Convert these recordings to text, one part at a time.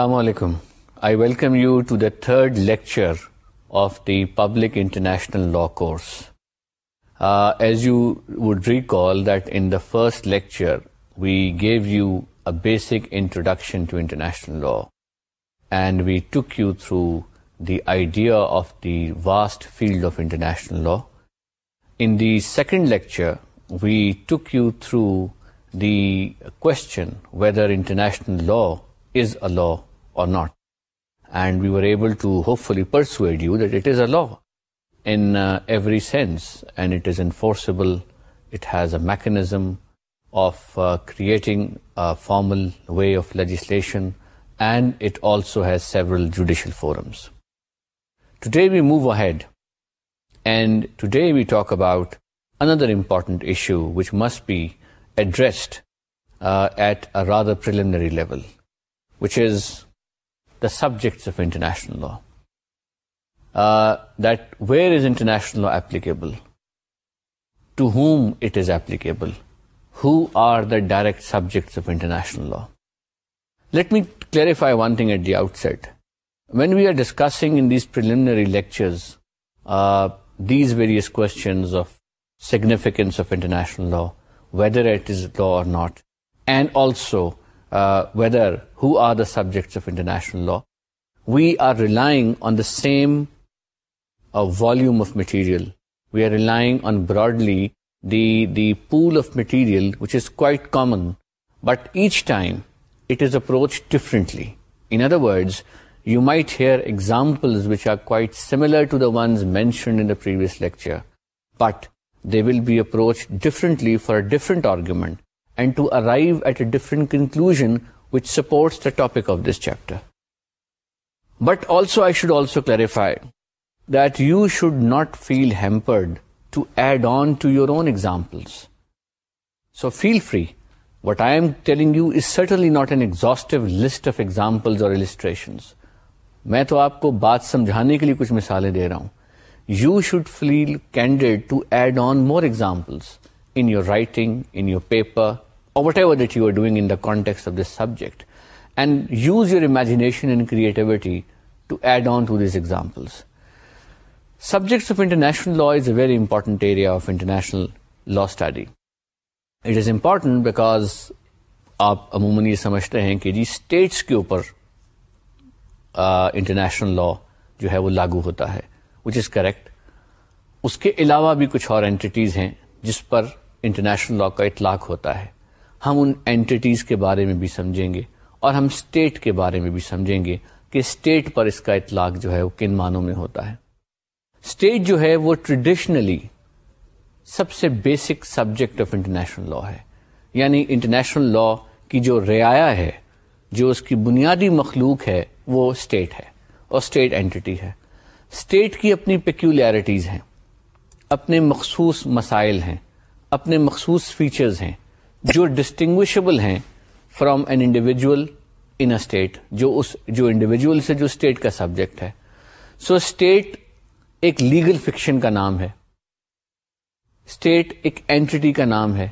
Assalamu alaikum. I welcome you to the third lecture of the Public International Law course. Uh, as you would recall that in the first lecture, we gave you a basic introduction to international law, and we took you through the idea of the vast field of international law. In the second lecture, we took you through the question whether international law is a law or not. And we were able to hopefully persuade you that it is a law in uh, every sense, and it is enforceable. It has a mechanism of uh, creating a formal way of legislation, and it also has several judicial forums. Today we move ahead, and today we talk about another important issue which must be addressed uh, at a rather preliminary level, which is the subjects of international law. Uh, that where is international law applicable? To whom it is applicable? Who are the direct subjects of international law? Let me clarify one thing at the outset. When we are discussing in these preliminary lectures uh, these various questions of significance of international law, whether it is law or not, and also uh, who are the subjects of international law, we are relying on the same uh, volume of material. We are relying on broadly the pool of material which is quite common, but each time it is approached differently. In other words, you might hear examples which are quite similar to the ones mentioned in the previous lecture, but they will be approached differently for a different argument, to arrive at a different conclusion which supports the topic of this chapter but also I should also clarify do should not feel hampered to add on to your own example so feel free what I am telling you is certainly not an exhaustive of example اور میں تو آپ کو بات سمجھانے کے لیے کچھ مثالیں دے رہا ہوں you should feel candid to add on more examples in your writing in your paper whatever they're doing in the topics of this subject and use you imagination and creativity to add on to these example subjects of international law is a very important area of international law study it is important because آپ عموماً یہ سمجھتے ہیں کہ جی status کے اوپر international law جو ہے وہ لاگو ہوتا ہے وچ از کریکٹ اس کے علاوہ بھی کچھ اور اینٹیز ہیں جس پر انٹرنیشنل لا کا اطلاق ہوتا ہے ہم ان اینٹیز کے بارے میں بھی سمجھیں گے اور ہم اسٹیٹ کے بارے میں بھی سمجھیں گے کہ اسٹیٹ پر اس کا اطلاق جو ہے وہ کن معنوں میں ہوتا ہے اسٹیٹ جو ہے وہ ٹریڈیشنلی سب سے basic subject of international law ہے یعنی انٹرنیشنل لا کی جو رعایا ہے جو اس کی بنیادی مخلوق ہے وہ اسٹیٹ ہے اور اسٹیٹ اینٹی ہے اسٹیٹ کی اپنی پیکولیرٹیز ہیں اپنے مخصوص مسائل ہیں اپنے مخصوص فیچرز ہیں جو ڈسٹنگوشبل ہیں from an individual in a state جو اس جو سے جو اسٹیٹ کا سبجیکٹ ہے سو so اسٹیٹ ایک لیگل فکشن کا نام ہے اسٹیٹ ایک اینٹی کا نام ہے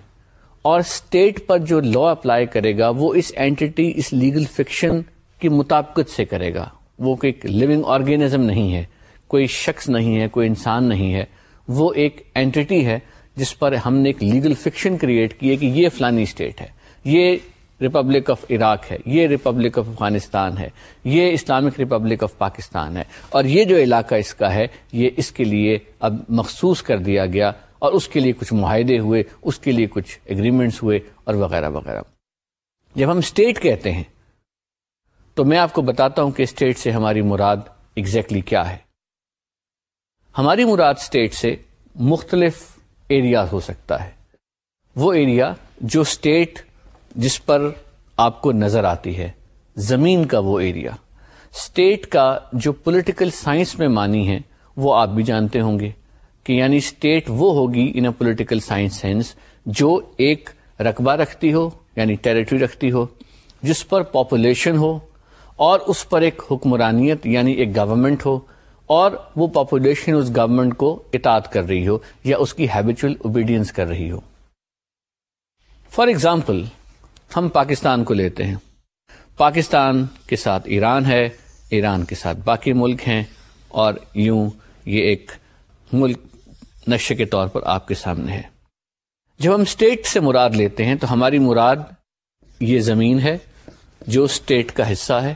اور اسٹیٹ پر جو لا اپلائی کرے گا وہ اس اینٹی اس لیگل فکشن کی مطابقت سے کرے گا وہ ایک لونگ آرگینزم نہیں ہے کوئی شخص نہیں ہے کوئی انسان نہیں ہے وہ ایک اینٹی ہے جس پر ہم نے ایک لیگل فکشن کریٹ کی ہے کہ یہ فلانی اسٹیٹ ہے یہ ریپبلک آف عراق ہے یہ ریپبلک آف افغانستان ہے یہ اسلامک ریپبلک آف پاکستان ہے اور یہ جو علاقہ اس کا ہے یہ اس کے لیے اب مخصوص کر دیا گیا اور اس کے لیے کچھ معاہدے ہوئے اس کے لیے کچھ اگریمنٹس ہوئے اور وغیرہ وغیرہ جب ہم اسٹیٹ کہتے ہیں تو میں آپ کو بتاتا ہوں کہ اسٹیٹ سے ہماری مراد ایگزیکٹلی exactly کیا ہے ہماری مراد اسٹیٹ سے مختلف ایریا ہو سکتا ہے وہ ایریا جو اسٹیٹ جس پر آپ کو نظر آتی ہے زمین کا وہ ایریا اسٹیٹ کا جو پولیٹیکل سائنس میں مانی ہے وہ آپ بھی جانتے ہوں گے کہ یعنی اسٹیٹ وہ ہوگی in a political science sense جو ایک رقبہ رکھتی ہو یعنی ٹریٹری رکھتی ہو جس پر پاپولیشن ہو اور اس پر ایک حکمرانیت یعنی ایک گورنمنٹ ہو اور وہ پاپولیشن اس گورنمنٹ کو اطاعت کر رہی ہو یا اس کی ہیبیچل اوبیڈینس کر رہی ہو فار ایگزامپل ہم پاکستان کو لیتے ہیں پاکستان کے ساتھ ایران ہے ایران کے ساتھ باقی ملک ہیں اور یوں یہ ایک ملک نشے کے طور پر آپ کے سامنے ہے جب ہم اسٹیٹ سے مراد لیتے ہیں تو ہماری مراد یہ زمین ہے جو اسٹیٹ کا حصہ ہے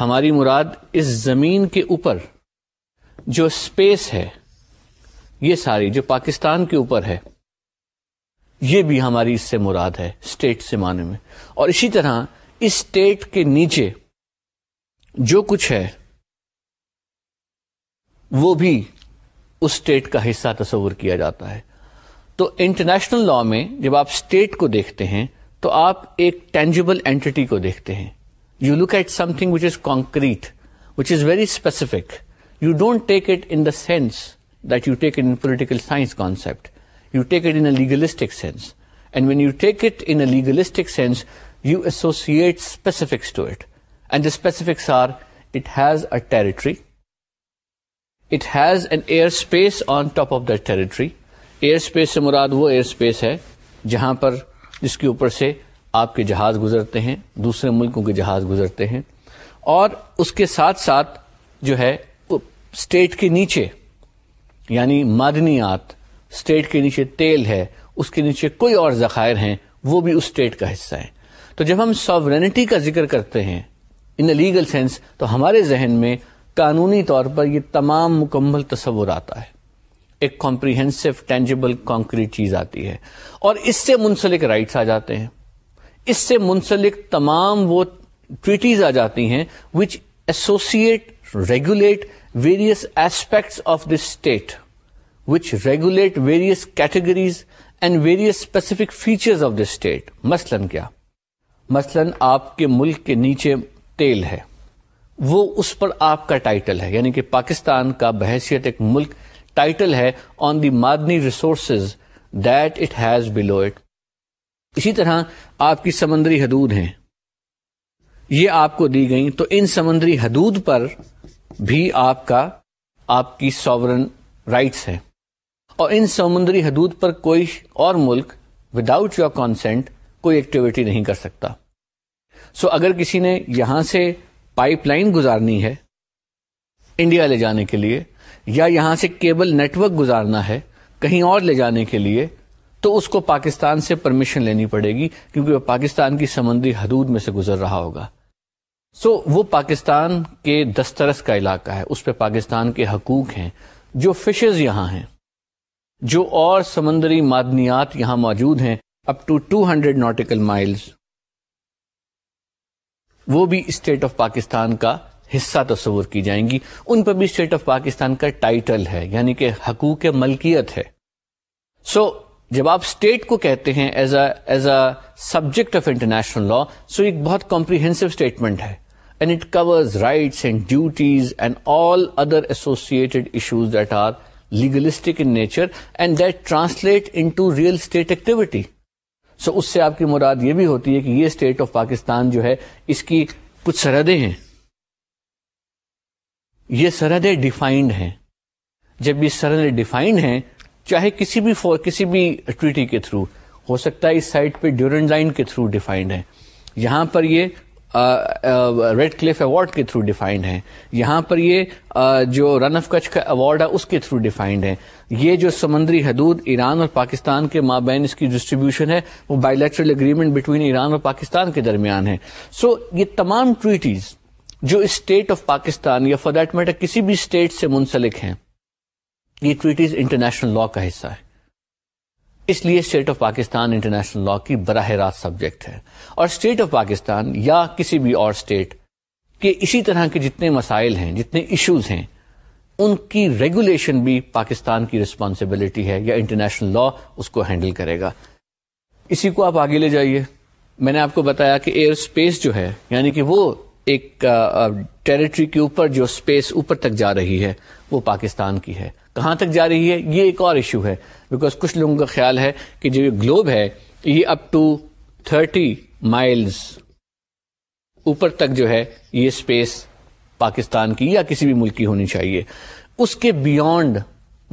ہماری مراد اس زمین کے اوپر جو اسپیس ہے یہ ساری جو پاکستان کے اوپر ہے یہ بھی ہماری اس سے مراد ہے اسٹیٹ سے معنی میں اور اسی طرح اسٹیٹ کے نیچے جو کچھ ہے وہ بھی اس اسٹیٹ کا حصہ تصور کیا جاتا ہے تو انٹرنیشنل لا میں جب آپ اسٹیٹ کو دیکھتے ہیں تو آپ ایک ٹینجیبل اینٹٹی کو دیکھتے ہیں you look at something which is concrete which is very specific you don't take it in the sense that you take in political you take it in legalistic sense and when you take it in legalistic territory it has an airspace on top of دیکھ air space سے مراد وہ air space ہے جہاں پر جس کے اوپر سے آپ کے جہاز گزرتے ہیں دوسرے ملکوں کے جہاز گزرتے ہیں اور اس کے ساتھ ساتھ جو ہے اسٹیٹ کے نیچے یعنی معدنیات اسٹیٹ کے نیچے تیل ہے اس کے نیچے کوئی اور ذخائر ہیں وہ بھی اس اسٹیٹ کا حصہ ہیں تو جب ہم ساورینٹی کا ذکر کرتے ہیں ان اے لیگل سینس تو ہمارے ذہن میں قانونی طور پر یہ تمام مکمل تصور آتا ہے ایک کمپریہنسو ٹینجیبل کانکریٹ چیز آتی ہے اور اس سے منسلک رائٹس آ جاتے ہیں اس سے منسلک تمام وہ ٹویٹیز آ جاتی ہیں which associate regulate various aspects of this state which regulate various categories and various specific feature of the state مثلاً کیا مثلاً آپ کے ملک کے نیچے تیل ہے وہ اس پر آپ کا ٹائٹل ہے یعنی کہ پاکستان کا بحیثیت ایک ملک ٹائٹل ہے on the مادنی resources that it has below it اسی طرح آپ کی سمندری حدود ہیں یہ آپ کو دی گئیں تو ان سمندری حدود پر بھی آپ کا آپ کی ساورن رائٹس ہے اور ان سمندری حدود پر کوئی اور ملک وداؤٹ یور کانسینٹ کوئی ایکٹیویٹی نہیں کر سکتا سو so, اگر کسی نے یہاں سے پائپ لائن گزارنی ہے انڈیا لے جانے کے لیے یا یہاں سے کیبل نیٹورک گزارنا ہے کہیں اور لے جانے کے لیے تو اس کو پاکستان سے پرمیشن لینی پڑے گی کیونکہ وہ پاکستان کی سمندری حدود میں سے گزر رہا ہوگا سو so, وہ پاکستان کے دسترس کا علاقہ ہے اس پہ پاکستان کے حقوق ہیں جو فشز یہاں ہیں جو اور سمندری معدنیات یہاں موجود ہیں up to two hundred nautical miles وہ بھی اسٹیٹ آف پاکستان کا حصہ تصور کی جائیں گی ان پر بھی اسٹیٹ آف پاکستان کا ٹائٹل ہے یعنی کہ حقوق ملکیت ہے سو so, جب آپ اسٹیٹ کو کہتے ہیں as a subject of international law so ایک بہت کمپریہینسو اسٹیٹمنٹ ہے آپ کی مراد یہ بھی ہوتی ہے کہ یہ اسٹیٹ آف پاکستان جو ہے اس کی کچھ سرحدیں ہیں یہ سرحدیں ڈیفائنڈ ہیں جب یہ سرحدیں ڈیفائنڈ ہیں چاہے کسی بھی فور کسی بھی ٹویٹی کے تھرو ہو سکتا ہے اس سائٹ پہ لائن کے تھرو ڈیفائنڈ ہے یہاں پر یہ ریڈ کلف ایوارڈ کے تھرو ڈیفائنڈ ہے یہاں پر یہ جو رن آف کچھ کا ایوارڈ ہے اس کے تھرو ڈیفائنڈ ہے یہ جو سمندری حدود ایران اور پاکستان کے مابین اس کی ڈسٹریبیوشن ہے وہ بائی اگریمنٹ بٹوین ایران اور پاکستان کے درمیان ہے سو یہ تمام ٹویٹیز جو اسٹیٹ آف پاکستان یا فار دیٹ میٹر کسی بھی اسٹیٹ سے منسلک ہیں یہ ٹویٹیز انٹرنیشنل لا کا حصہ ہے اس لیے state of Pakistan international law کی براہ راست سبجیکٹ ہے اور اسٹیٹ آف پاکستان یا کسی بھی اور اسٹیٹ کے اسی طرح کے جتنے مسائل ہیں جتنے ایشوز ہیں ان کی ریگولیشن بھی پاکستان کی ریسپانسبلٹی ہے یا انٹرنیشنل لا اس کو ہینڈل کرے گا اسی کو آپ آگے لے جائیے میں نے آپ کو بتایا کہ ایئر اسپیس جو ہے یعنی کہ وہ ایک ٹریٹری کے اوپر جو اسپیس اوپر تک جا رہی ہے وہ پاکستان کی ہے کہاں تک جا رہی ہے یہ ایک اور ایشو ہے بیکاز کچھ لوگوں کا خیال ہے کہ جو یہ گلوب ہے یہ اپ ٹو تھرٹی مائلز اوپر تک جو ہے یہ اسپیس پاکستان کی یا کسی بھی ملک کی ہونی چاہیے اس کے بیونڈ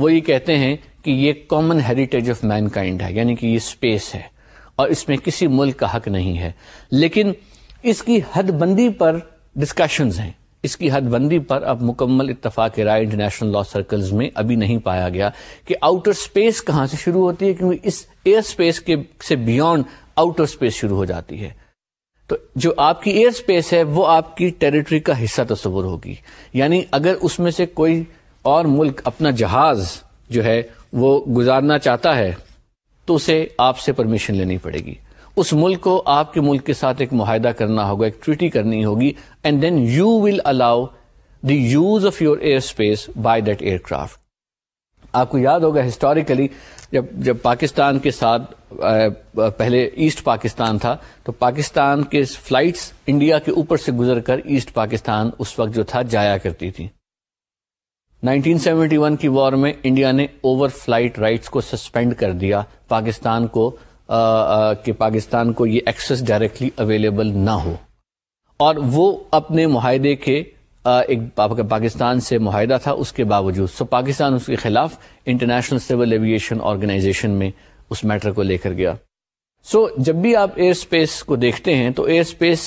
وہ یہ کہتے ہیں کہ یہ common heritage of mankind ہے یعنی کہ یہ اسپیس ہے اور اس میں کسی ملک کا حق نہیں ہے لیکن اس کی حد بندی پر ڈسکشنز ہیں اس کی حد بندی پر اب مکمل اتفاق رائے انٹرنیشنل لا سرکلز میں ابھی نہیں پایا گیا کہ آؤٹر سپیس کہاں سے شروع ہوتی ہے کیونکہ اس ایئر سپیس کے سے بیونڈ آؤٹر سپیس شروع ہو جاتی ہے تو جو آپ کی ایئر سپیس ہے وہ آپ کی ٹریٹری کا حصہ تصور ہوگی یعنی اگر اس میں سے کوئی اور ملک اپنا جہاز جو ہے وہ گزارنا چاہتا ہے تو اسے آپ سے پرمیشن لینی پڑے گی اس ملک کو آپ کے ملک کے ساتھ ایک معاہدہ کرنا ہوگا ایک ٹریٹی کرنی ہوگی and then you will allow the use of your airspace by that aircraft آپ کو یاد ہوگا ہسٹوریکلی جب جب پاکستان کے ساتھ پہلے ایسٹ پاکستان تھا تو پاکستان کے فلائٹس انڈیا کے اوپر سے گزر کر ایسٹ پاکستان اس وقت جو تھا جایا کرتی تھی 1971 کی وار میں انڈیا نے اوور فلائٹ رائٹس کو سسپینڈ کر دیا پاکستان کو کہ پاکستان کو یہ ایکسس ڈائریکٹلی اویلیبل نہ ہو اور وہ اپنے معاہدے کے ایک پاکستان سے معاہدہ تھا اس کے باوجود سو پاکستان اس کے خلاف انٹرنیشنل سول ایویشن آرگنائزیشن میں اس میٹر کو لے کر گیا سو جب بھی آپ ایئر اسپیس کو دیکھتے ہیں تو ایئر اسپیس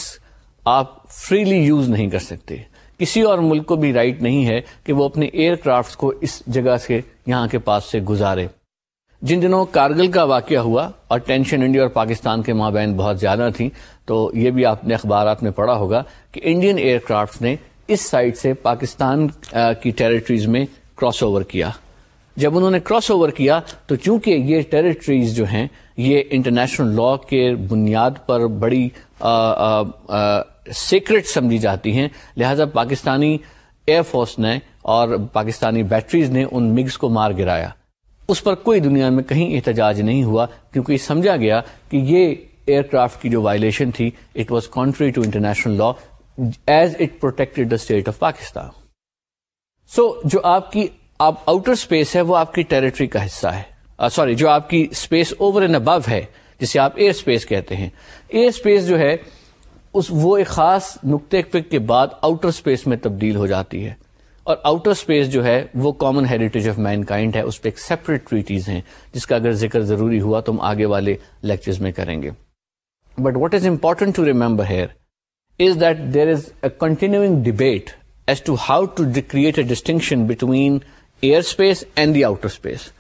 آپ فریلی یوز نہیں کر سکتے کسی اور ملک کو بھی رائٹ نہیں ہے کہ وہ اپنے ایئر کرافٹ کو اس جگہ سے یہاں کے پاس سے گزارے جن دنوں کارگل کا واقعہ ہوا اور ٹینشن انڈیا اور پاکستان کے مابین بہت زیادہ تھیں تو یہ بھی آپ نے اخبارات میں پڑھا ہوگا کہ انڈین ایئر کرافٹ نے اس سائٹ سے پاکستان کی ٹریٹریز میں کراس اوور کیا جب انہوں نے کراس اوور کیا تو چونکہ یہ ٹریٹریز جو ہیں یہ انٹرنیشنل لا کے بنیاد پر بڑی سیکرٹ سمجھی جاتی ہیں لہذا پاکستانی ایئر فورس نے اور پاکستانی بیٹریز نے ان مگز کو مار گرایا اس پر کوئی دنیا میں کہیں احتجاج نہیں ہوا کیونکہ سمجھا گیا کہ یہ ایئر کرافٹ کی جو وائلشن تھی it was contrary to international law as it protect state of Pakistan so جو آپ آپ کی آؤٹر اسپیس ہے وہ آپ کی ٹریٹری کا حصہ ہے سوری جو آپ کی اسپیس اوور اینڈ ابو ہے جسے آپ ایئر اسپیس کہتے ہیں ایئر اسپیس جو ہے اس وہ ایک خاص نقطے پک کے بعد آؤٹر اسپیس میں تبدیل ہو جاتی ہے اور آؤٹر اسپیس جو ہے وہ common heritage of mankind ہے اس پہ ایک سیپریٹ ٹریٹیز ہیں جس کا اگر ذکر ضروری ہوا تو ہم آگے والے لیکچرز میں کریں گے but what is important to remember here is is that there a continuing debate as to how to create a distinction between airspace and the outer space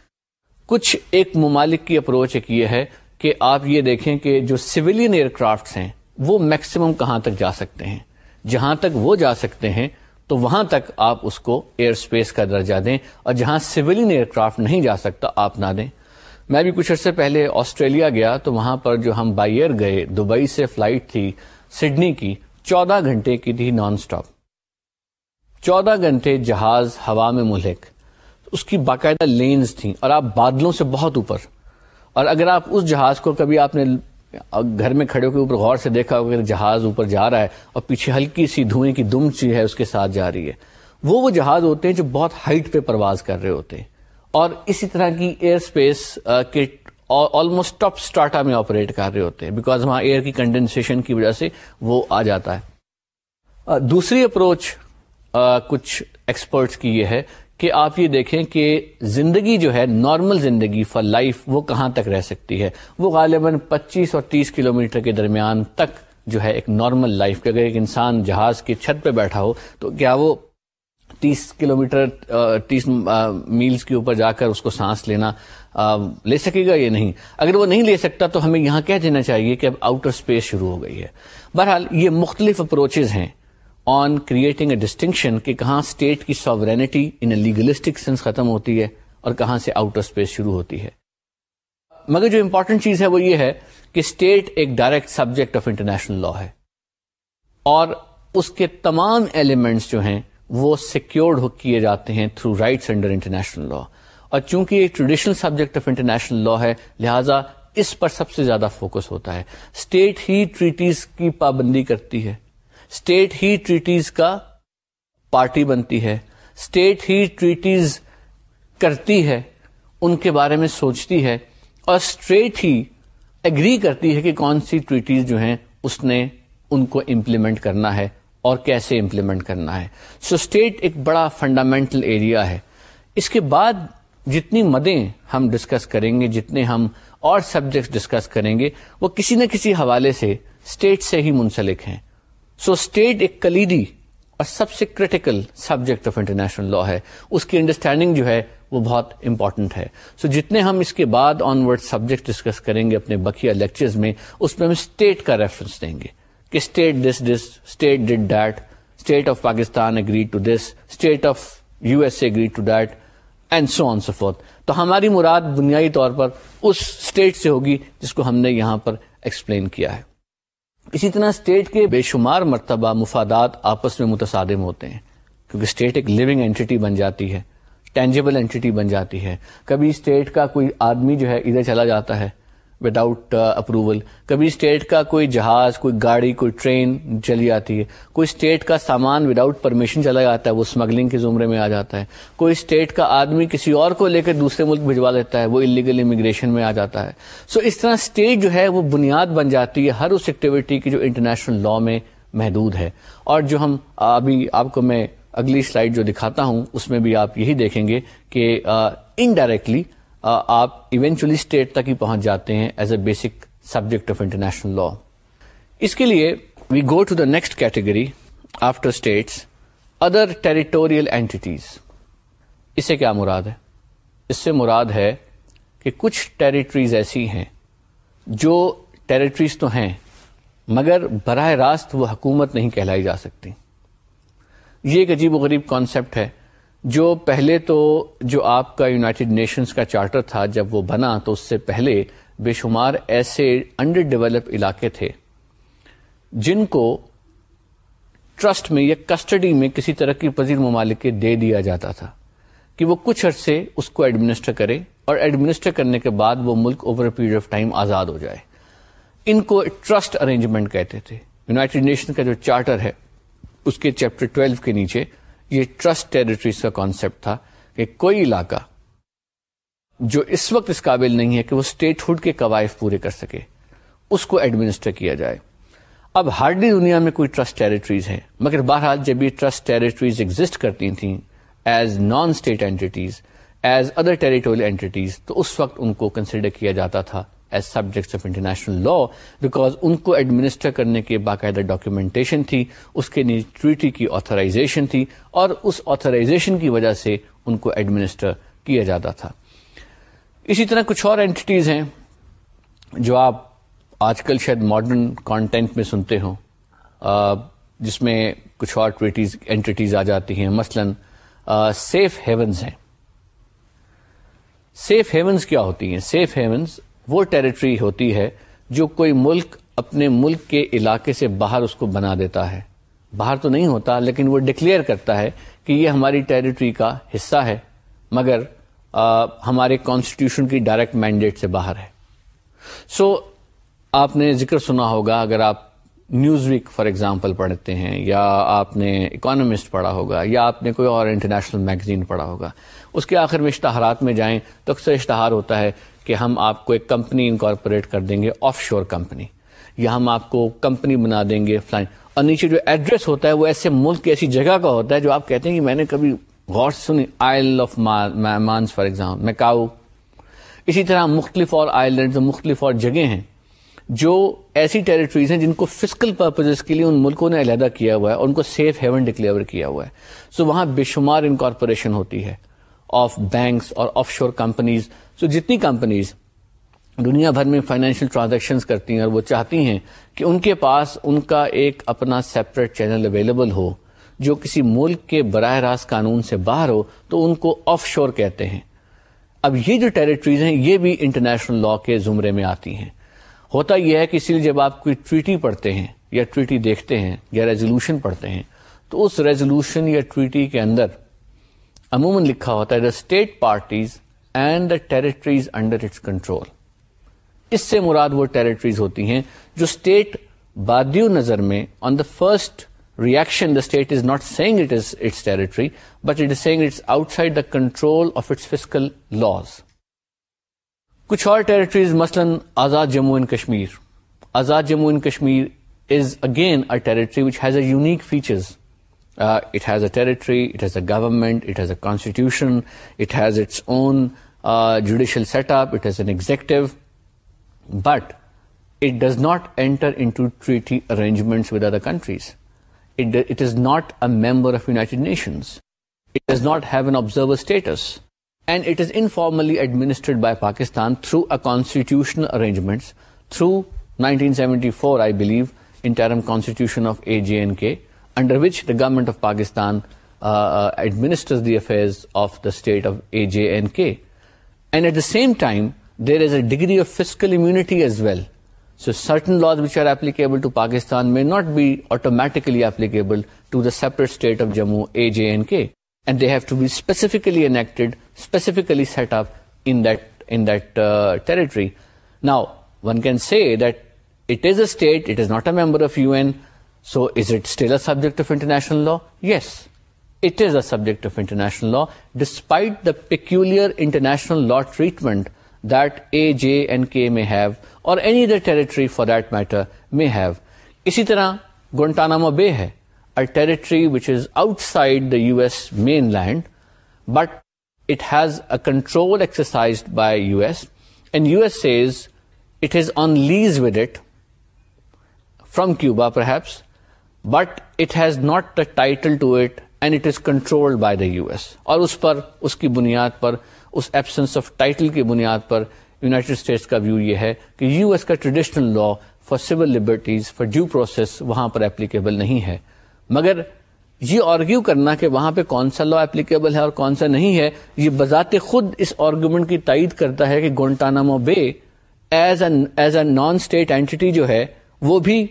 کچھ ایک ممالک کی اپروچ ایک یہ ہے کہ آپ یہ دیکھیں کہ جو سولین ایئر کرافٹس ہیں وہ میکسیمم کہاں تک جا سکتے ہیں جہاں تک وہ جا سکتے ہیں تو وہاں تک آپ اس کو ایئر اسپیس کا درجہ دیں اور جہاں سولین ایئر کرافٹ نہیں جا سکتا آپ نہ دیں میں بھی کچھ عرصے پہلے آسٹریلیا گیا تو وہاں پر جو ہم بائی ایئر گئے دبئی سے فلائٹ تھی سڈنی کی چودہ گھنٹے کی تھی نان سٹاپ چودہ گھنٹے جہاز ہوا میں ملک اس کی باقاعدہ لینز تھیں اور آپ بادلوں سے بہت اوپر اور اگر آپ اس جہاز کو کبھی آپ نے گھر میں کھڑے ہو کے اوپر غور سے دیکھا ہوگا کہ جہاز اوپر جا رہا ہے اور پیچھے ہلکی سی دھوئیں کی دم چی ہے اس کے ساتھ جا رہی ہے وہ وہ جہاز ہوتے ہیں جو بہت ہائٹ پہ پرواز کر رہے ہوتے ہیں اور اسی طرح کی ایئر اسپیس کے آلموسٹ ٹاپ اسٹاٹا میں آپریٹ کر رہے ہوتے ہیں بیکاز وہاں ایئر کی کنڈینسیشن کی وجہ سے وہ آ جاتا ہے دوسری اپروچ کچھ ایکسپرٹس کی یہ ہے کہ آپ یہ دیکھیں کہ زندگی جو ہے نارمل زندگی فار لائف وہ کہاں تک رہ سکتی ہے وہ غالباً پچیس اور تیس کلومیٹر کے درمیان تک جو ہے ایک نارمل لائف کے اگر ایک انسان جہاز کی چھت پہ بیٹھا ہو تو کیا وہ تیس کلومیٹر تیس میلز کے اوپر جا کر اس کو سانس لینا لے سکے گا یا نہیں اگر وہ نہیں لے سکتا تو ہمیں یہاں کہہ دینا چاہیے کہ اب آؤٹر اسپیس شروع ہو گئی ہے بہرحال یہ مختلف اپروچز ہیں آن کریٹنگ اے ڈسٹنکشن کہ کہاں اسٹیٹ کی سوورینٹی ان لیگلسٹک سینس ختم ہوتی ہے اور کہاں سے آؤٹر اسپیس شروع ہوتی ہے مگر جو امپورٹنٹ چیز ہے وہ یہ ہے کہ اسٹیٹ ایک direct subject of international law ہے اور اس کے تمام ایلیمنٹس جو ہیں وہ سیکورڈ کیے جاتے ہیں through rights under international law اور چونکہ ایک traditional subject of international law ہے لہٰذا اس پر سب سے زیادہ فوکس ہوتا ہے اسٹیٹ ہی ٹریٹیز کی پابندی کرتی ہے اسٹیٹ ہی ٹریٹیز کا پارٹی بنتی ہے اسٹیٹ ہی ٹریٹیز کرتی ہے ان کے بارے میں سوچتی ہے اور اسٹریٹ ہی اگری کرتی ہے کہ کون سی ٹریٹیز جو ہیں اس نے ان کو امپلیمنٹ کرنا ہے اور کیسے امپلیمنٹ کرنا ہے سو so اسٹیٹ ایک بڑا فنڈامنٹل ایریا ہے اس کے بعد جتنی مدیں ہم ڈسکس کریں گے جتنے ہم اور سبجیکٹس ڈسکس کریں گے وہ کسی نہ کسی حوالے سے اسٹیٹ سے ہی منسلک ہیں سو اسٹیٹ ایک کلیدی اور سب سے critical subject of international law ہے اس کی انڈرسٹینڈنگ جو ہے وہ بہت امپورٹنٹ ہے سو so, جتنے ہم اس کے بعد آن ورڈ سبجیکٹ ڈسکس کریں گے اپنے بکیا لیکچرز میں اس میں ہم اسٹیٹ کا ریفرنس دیں گے کہ state this this state did that state of Pakistan agree to this state of U S A agree to that and so on سفت تو ہماری مراد بنیادی طور پر اس اسٹیٹ سے ہوگی جس کو ہم نے یہاں پر ایکسپلین کیا ہے اسی طرح اسٹیٹ کے بے شمار مرتبہ مفادات آپس میں متصادم ہوتے ہیں کیونکہ اسٹیٹ ایک لیونگ اینٹی بن جاتی ہے ٹینجیبل اینٹی بن جاتی ہے کبھی اسٹیٹ کا کوئی آدمی جو ہے ادھر چلا جاتا ہے وداؤٹ اپروول uh, کبھی اسٹیٹ کا کوئی جہاز کوئی گاڑی کوئی ٹرین چلی جاتی ہے کوئی اسٹیٹ کا سامان وداؤٹ پرمیشن چلا جاتا ہے وہ اسمگلنگ کے زمرے میں آ جاتا ہے کوئی اسٹیٹ کا آدمی کسی اور کو لے کے دوسرے ملک بھجوا لیتا ہے وہ الگل امیگریشن میں آ جاتا ہے سو so اس طرح اسٹیٹ جو ہے وہ بنیاد بن جاتی ہے ہر اس ایکٹیویٹی کی جو انٹرنیشنل لا میں محدود ہے اور جو ہم ابھی آپ کو میں اگلی سلائڈ جو دکھاتا ہوں اس میں بھی آپ یہی دیکھیں گے کہ انڈائریکٹلی uh, آپ ایونچولی اسٹیٹ تک ہی پہنچ جاتے ہیں as a basic subject of international law اس کے لیے we go to the next category after states other territorial entities اسے کیا مراد ہے اس سے مراد ہے کہ کچھ ٹیریٹریز ایسی ہیں جو ٹریٹریز تو ہیں مگر براہ راست وہ حکومت نہیں کہلائی جا سکتی یہ ایک عجیب و غریب کانسیپٹ ہے جو پہلے تو جو آپ کا یونائٹڈ نیشنز کا چارٹر تھا جب وہ بنا تو اس سے پہلے بے شمار ایسے انڈر ڈیولپ علاقے تھے جن کو ٹرسٹ میں یا کسٹڈی میں کسی طرح کی پذیر ممالک دے دیا جاتا تھا کہ وہ کچھ عرصے اس کو ایڈمنسٹر کرے اور ایڈمنسٹر کرنے کے بعد وہ ملک over a period of time آزاد ہو جائے ان کو ٹرسٹ ارینجمنٹ کہتے تھے یونائٹڈ نیشن کا جو چارٹر ہے اس کے چیپٹر ٹویلو کے نیچے یہ ٹرسٹ ٹیریٹریز کا کانسیپٹ تھا کہ کوئی علاقہ جو اس وقت اس قابل نہیں ہے کہ وہ اسٹیٹ ہوڈ کے قوائف پورے کر سکے اس کو ایڈمنسٹر کیا جائے اب ہارڈلی دنیا میں کوئی ٹرسٹ ٹیریٹریز ہیں مگر بہرحال جب یہ ٹرسٹ ٹیریٹریز ایگزٹ کرتی تھیں as non state entities as other territorial entities تو اس وقت ان کو کنسیڈر کیا جاتا تھا as subjects of international law because ان کو ایڈمنسٹر کرنے کے باقاعدہ ڈاکیومنٹیشن تھی اس کے نیچے ٹریٹی کی آتھرائزیشن تھی اور اس آتھرائزیشن کی وجہ سے ان کو ایڈمنسٹر کیا جاتا تھا اسی طرح کچھ اور اینٹیز ہیں جو آپ آج کل شاید ماڈرن کانٹینٹ میں سنتے ہوں جس میں کچھ اور اینٹیز آ جاتی ہیں مثلا سیف ہیونز ہیں سیف ہیونز کیا ہوتی ہیں سیف ہیونز وہ ٹیریٹری ہوتی ہے جو کوئی ملک اپنے ملک کے علاقے سے باہر اس کو بنا دیتا ہے باہر تو نہیں ہوتا لیکن وہ ڈکلیئر کرتا ہے کہ یہ ہماری ٹیریٹری کا حصہ ہے مگر آ, ہمارے کانسٹیٹیوشن کی ڈائریکٹ مینڈیٹ سے باہر ہے سو so, آپ نے ذکر سنا ہوگا اگر آپ نیوز ویک فار ایگزامپل پڑھتے ہیں یا آپ نے اکانومسٹ پڑھا ہوگا یا آپ نے کوئی اور انٹرنیشنل میگزین پڑھا ہوگا اس کے آخر میں اشتہارات میں جائیں تو اکثر اشتہار ہوتا ہے کہ ہم آپ کو ایک کمپنی انکارپوریٹ کر دیں گے آف شور کمپنی یا ہم آپ کو کمپنی بنا دیں گے فلائن اور نیچے جو ایڈریس ہوتا ہے وہ ایسے ملک کی ایسی جگہ کا ہوتا ہے جو آپ کہتے ہیں کہ میں نے کبھی غور سنی isle of Man's for example Macau اسی طرح مختلف اور آئلینڈ مختلف اور جگہیں ہیں جو ایسی ٹریٹریز ہیں جن کو فزیکل پرپز کے لیے ان ملکوں نے علیحدہ کیا ہوا ہے اور ان کو سیف ہیون ڈکلیور کیا ہوا ہے سو so, وہاں بے شمار انکارپوریشن ہوتی ہے آف بینکس اور offshore companies so so, جتنی کمپنیز دنیا بھر میں فائنینشیل ٹرانزیکشن کرتی ہیں اور وہ چاہتی ہیں کہ ان کے پاس ان کا ایک اپنا سیپریٹ چینل اویلیبل ہو جو کسی ملک کے براہ راست قانون سے باہر ہو تو ان کو آف شور کہتے ہیں اب یہ جو ٹریٹریز ہیں یہ بھی انٹرنیشنل لا کے زمرے میں آتی ہیں ہوتا یہ ہے کہ اسی لیے جب آپ کوئی ٹویٹی پڑھتے ہیں یا ٹویٹی دیکھتے ہیں یا ریزولوشن پڑھتے ہیں تو اس ریزولوشن یا ٹویٹی کے اندر عموماً لکھا ہوتا ہے the state parties and the territories under its control اس سے مراد وہ ٹیریٹریز ہوتی ہیں جو اسٹیٹ بادیو نظر میں on the first reaction the state is not seeing it is its territory but it is seeing its outside the control of its fiscal laws کچھ اور ٹیریٹریز مثلاً Azad Jammu and Kashmir Azad Jammu and Kashmir is again a territory which has a unique features Uh, it has a territory, it has a government, it has a constitution, it has its own uh, judicial setup, it has an executive, but it does not enter into treaty arrangements with other countries. It is not a member of United Nations. It does not have an observer status. And it is informally administered by Pakistan through a constitutional arrangements, through 1974, I believe, interim constitution of AJNK, under which the government of Pakistan uh, uh, administers the affairs of the state of AJNK. And at the same time, there is a degree of fiscal immunity as well. So certain laws which are applicable to Pakistan may not be automatically applicable to the separate state of Jammu, AJNK. And they have to be specifically enacted, specifically set up in that uh, territory. Now, one can say that it is a state, it is not a member of UN, so is it still a subject of international law yes it is a subject of international law despite the peculiar international law treatment that A J and K may have or any other territory for that matter they have اسی طرح Guantanamo Bay ہے a territory which is outside the U S mainland but it has a control exercise by U S and U S as it is on lease with it from Cuba per happens but it has not the title to it and it is control by the U S اور اس پر اس کی بنیاد پر اس absence of title کی بنیاد پر یوناٹیڈ اسٹیٹس کا ویو یہ ہے کہ یو ایس کا traditional law for civil liberties for due process وہاں پر اپلیکیبل نہیں ہے مگر یہ آرگیو کرنا کہ وہاں پہ کون سا لا اپلیکیبل ہے اور کون سا نہیں ہے یہ بذات خود اس آرگیومنٹ کی تائید کرتا ہے کہ Guantanamo Bay as a non state entity جو ہے وہ بھی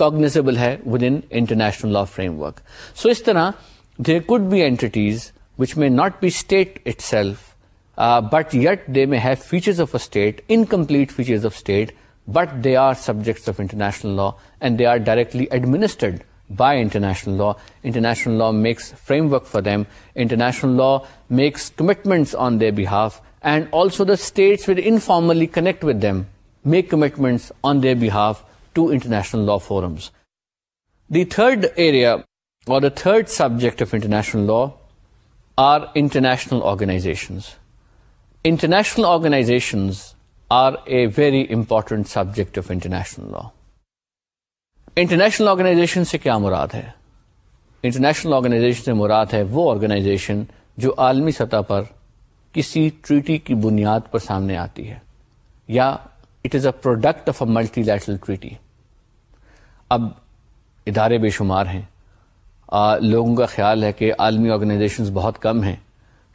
گنیزبل ہے within international law framework so اس طرح there could be entities which may not be state itself but yet they may have features of a state incomplete features of state but they are subjects of international law and they are directly administered by international law international law makes framework for them international law makes commitments on their behalf and also the states with informally connect with them make commitments on their behalf international law forums the third area or the third subject of international law are international organizations. International organizations are a very important subject of international law international organization سے کیا مراد ہے international organization سے مراد ہے وہ organization جو عالمی سطح پر کسی ٹریٹی کی بنیاد پر سامنے آتی ہے یا it is a product of a multilateral treaty اب ادارے بے شمار ہیں آ, لوگوں کا خیال ہے کہ عالمی آرگنائزیشنز بہت کم ہیں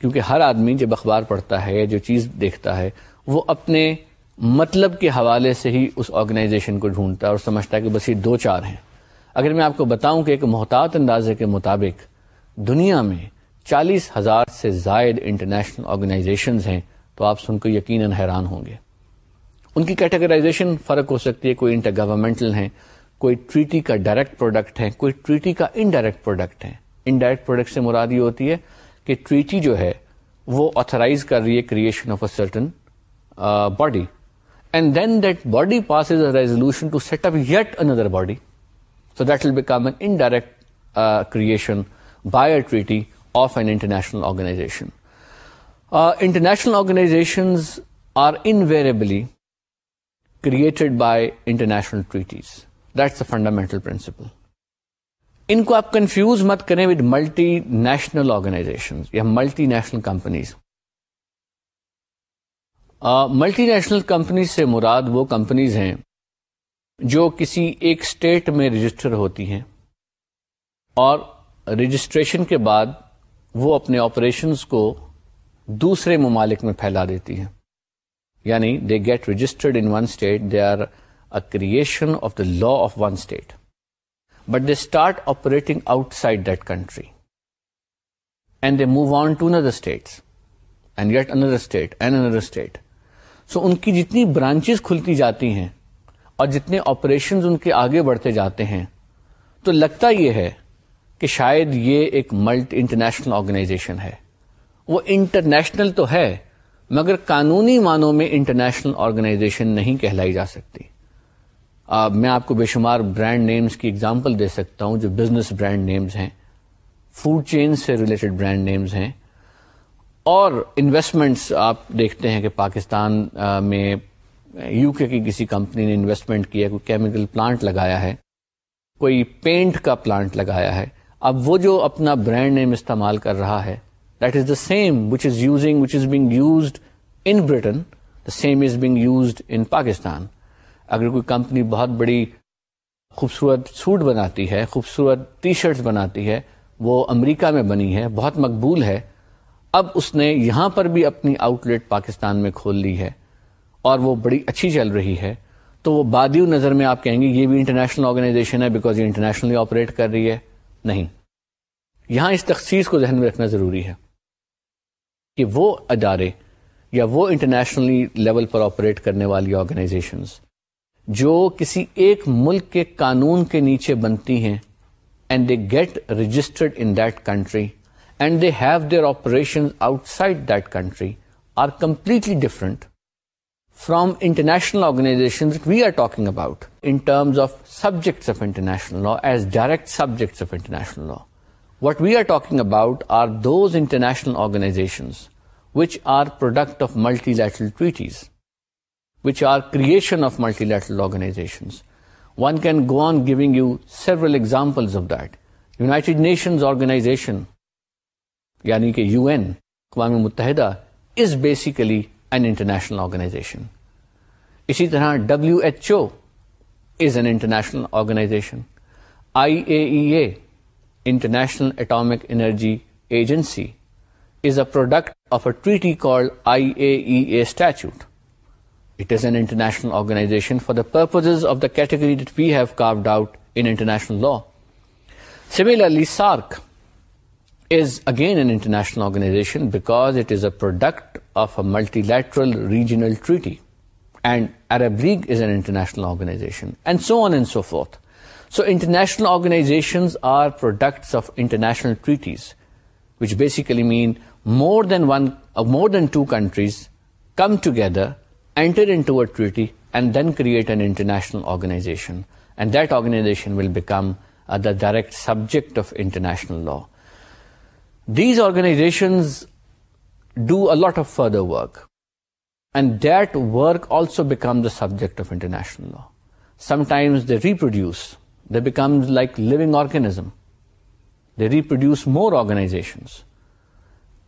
کیونکہ ہر آدمی جب اخبار پڑھتا ہے یا جو چیز دیکھتا ہے وہ اپنے مطلب کے حوالے سے ہی اس آرگنائزیشن کو ڈھونڈتا ہے اور سمجھتا ہے کہ بس یہ دو چار ہیں اگر میں آپ کو بتاؤں کہ ایک محتاط اندازے کے مطابق دنیا میں چالیس ہزار سے زائد انٹرنیشنل آرگنائزیشنز ہیں تو آپ سن کو یقیناً حیران ہوں گے ان کی کیٹیگرائزیشن فرق ہو سکتی ہے کوئی انٹر گورنمنٹل ہیں کوئی ٹریٹی کا ڈائریکٹ پروڈکٹ ہے کوئی ٹریٹی کا انڈائریکٹ پروڈکٹ ہے انڈائریکٹ پروڈکٹ سے مراد یہ ہوتی ہے کہ ٹریٹی جو ہے وہ آتھرائز کر رہی ہے creation of a certain body and then that body pass is a resolution to set up yet another body so that will become an indirect creation by a treaty of an international organization international organizations are invariably created by international treaties fundamental principle ان کو آپ confuse مت کریں with multinational organization یا multinational companies multinational companies سے مراد وہ companies ہیں جو کسی ایک اسٹیٹ میں رجسٹر ہوتی ہیں اور رجسٹریشن کے بعد وہ اپنے آپریشنس کو دوسرے ممالک میں پھیلا دیتی ہیں یعنی they get registered in one state they are creation of the law of one state but they start operating outside that country and they move on to another states and get another state and another state so ان کی جتنی branches کھلتی جاتی ہیں اور جتنے operations in کے آگے بڑھتے جاتے ہیں تو لگتا یہ ہے کہ شاید یہ ایک ملٹی انٹرنیشنل آرگنائزیشن ہے وہ انٹرنیشنل تو ہے مگر قانونی معنوں میں انٹرنیشنل آرگنائزیشن نہیں کہلائی جا سکتی میں آپ کو بے شمار برانڈ نیمز کی ایگزامپل دے سکتا ہوں جو بزنس برانڈ نیمز ہیں فوڈ چین سے ریلیٹڈ برانڈ نیمز ہیں اور انویسٹمنٹس آپ دیکھتے ہیں کہ پاکستان میں یو کے کی کسی کمپنی نے انویسٹمنٹ کیا کوئی کیمیکل پلانٹ لگایا ہے کوئی پینٹ کا پلانٹ لگایا ہے اب وہ جو اپنا برانڈ نیم استعمال کر رہا ہے that is the same which is using which is being used in Britain same is being used in Pakistan اگر کوئی کمپنی بہت بڑی خوبصورت سوٹ بناتی ہے خوبصورت ٹی شرٹ بناتی ہے وہ امریکہ میں بنی ہے بہت مقبول ہے اب اس نے یہاں پر بھی اپنی آؤٹ لیٹ پاکستان میں کھول لی ہے اور وہ بڑی اچھی چل رہی ہے تو وہ بادیو نظر میں آپ کہیں گے یہ بھی انٹرنیشنل آرگنائزیشن ہے بیکاز یہ انٹرنیشنلی آپریٹ کر رہی ہے نہیں یہاں اس تخصیص کو ذہن میں رکھنا ضروری ہے کہ وہ ادارے یا وہ انٹرنیشنلی لیول پر آپریٹ کرنے والی آرگنائزیشنز جو کسی ایک ملک کے قانون کے نیچے بنتی ہیں and they get registered in that country and they have their operation outside that country are completely different from international organization we are talking about in terms of subjects of international law as direct subjects of international law what we are talking about are those international organizations which are product of multi treaties which are creation of multilateral organizations. One can go on giving you several examples of that. United Nations Organization, یعنی کہ U N اقوام متحدہ is basically an international organization اسی طرح W H O is an international organization I A international atomic energy agency is a product of a treaty call I A statute It is an international organization for the purposes of the category that we have carved out in international law. Similarly, SAARC is again an international organization because it is a product of a multilateral regional treaty. And Arab League is an international organization, and so on and so forth. So international organizations are products of international treaties, which basically mean more than uh, two countries come together enter into a treaty and then create an international organization, and that organization will become uh, the direct subject of international law. These organizations do a lot of further work, and that work also becomes the subject of international law. Sometimes they reproduce, they become like living organism. They reproduce more organizations.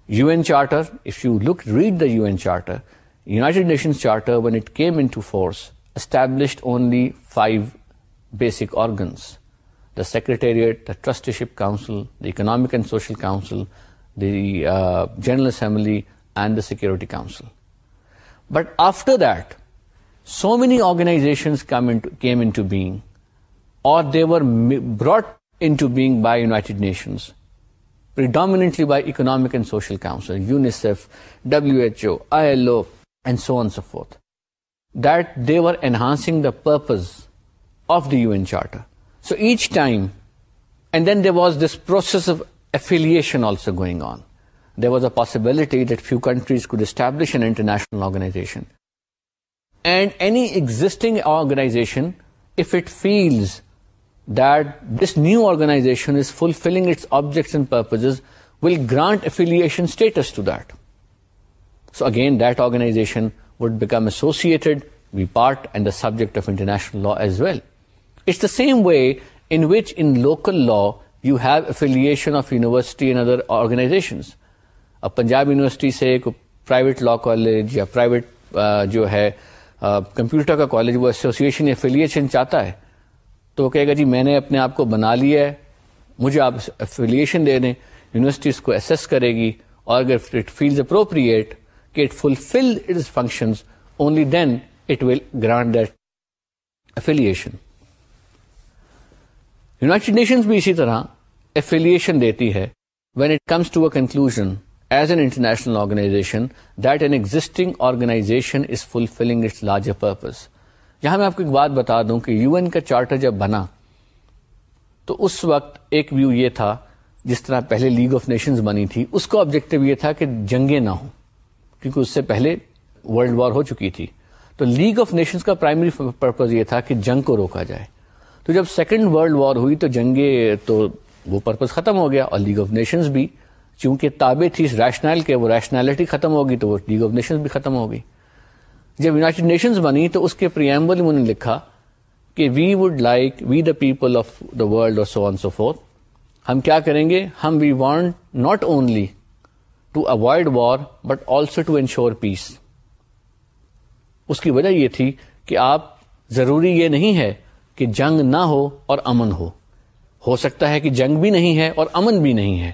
UN Charter, if you read the UN Charter, the United Nations Charter, when it came into force, established only 5 basic organs: the Secretariat, the Trusteeship Council, the Economic and Social Council, the uh, General Assembly, and the Security Council. But after that, so many organizations came into being, or they were brought into being by United Nations, predominantly by Economic and Social Council, UNICEF, WHO, ILO, and so on and so forth, that they were enhancing the purpose of the UN Charter. So each time, and then there was this process of affiliation also going on. There was a possibility that few countries could establish an international organization. And any existing organization, if it feels that this new organization is fulfilling its objects and purposes, will grant affiliation status to that. So again that organization would become associated be part and the subject of international law as well it's the same way in which in local law you have affiliation of university and other organization اب Punjab university سے private law college یا private جو ہے computer کا college وہ association affiliation چاہتا ہے تو کہے گا جی میں نے اپنے آپ کو بنا لیا ہے مجھے آپ افیلیشن دے دیں یونیورسٹی اس کو ایس کرے گی اور اگر اٹ فیلز اپروپریٹ کہ it fulfil its function only then it will grant that affiliation United Nation بھی اسی طرح افیلیشن دیتی ہے when it comes to a conclusion as an international organization that an existing organization is fulfilling its large purpose یہاں میں آپ کو ایک بات بتا دوں کہ یو این کا چارٹر جب بنا تو اس وقت ایک ویو یہ تھا جس طرح پہلے لیگ آف نیشنز بنی تھی اس کا آبجیکٹو یہ تھا کہ جنگیں نہ ہوں کیونکہ اس سے پہلے ورلڈ وار ہو چکی تھی تو لیگ آف نیشنز کا پرائمری پرپز یہ تھا کہ جنگ کو روکا جائے تو جب سیکنڈ ورلڈ وار ہوئی تو جنگیں تو وہ پرپز ختم ہو گیا اور لیگ آف نیشنز بھی چونکہ تابع تھی ریشنل کے وہ ریشنالٹی ختم ہوگی تو وہ لیگ آف نیشنز بھی ختم ہو گئی جب یونائٹیڈ نیشنز بنی تو اس کے پریمبل انہوں نے لکھا کہ we would like we the people of the world اور سو فورتھ ہم کیا کریں گے ہم we want not only to avoid war but also to ensure peace اس کی وجہ یہ تھی کہ آپ ضروری یہ نہیں ہے کہ جنگ نہ ہو اور امن ہو ہو سکتا ہے کہ جنگ بھی نہیں ہے اور امن بھی نہیں ہے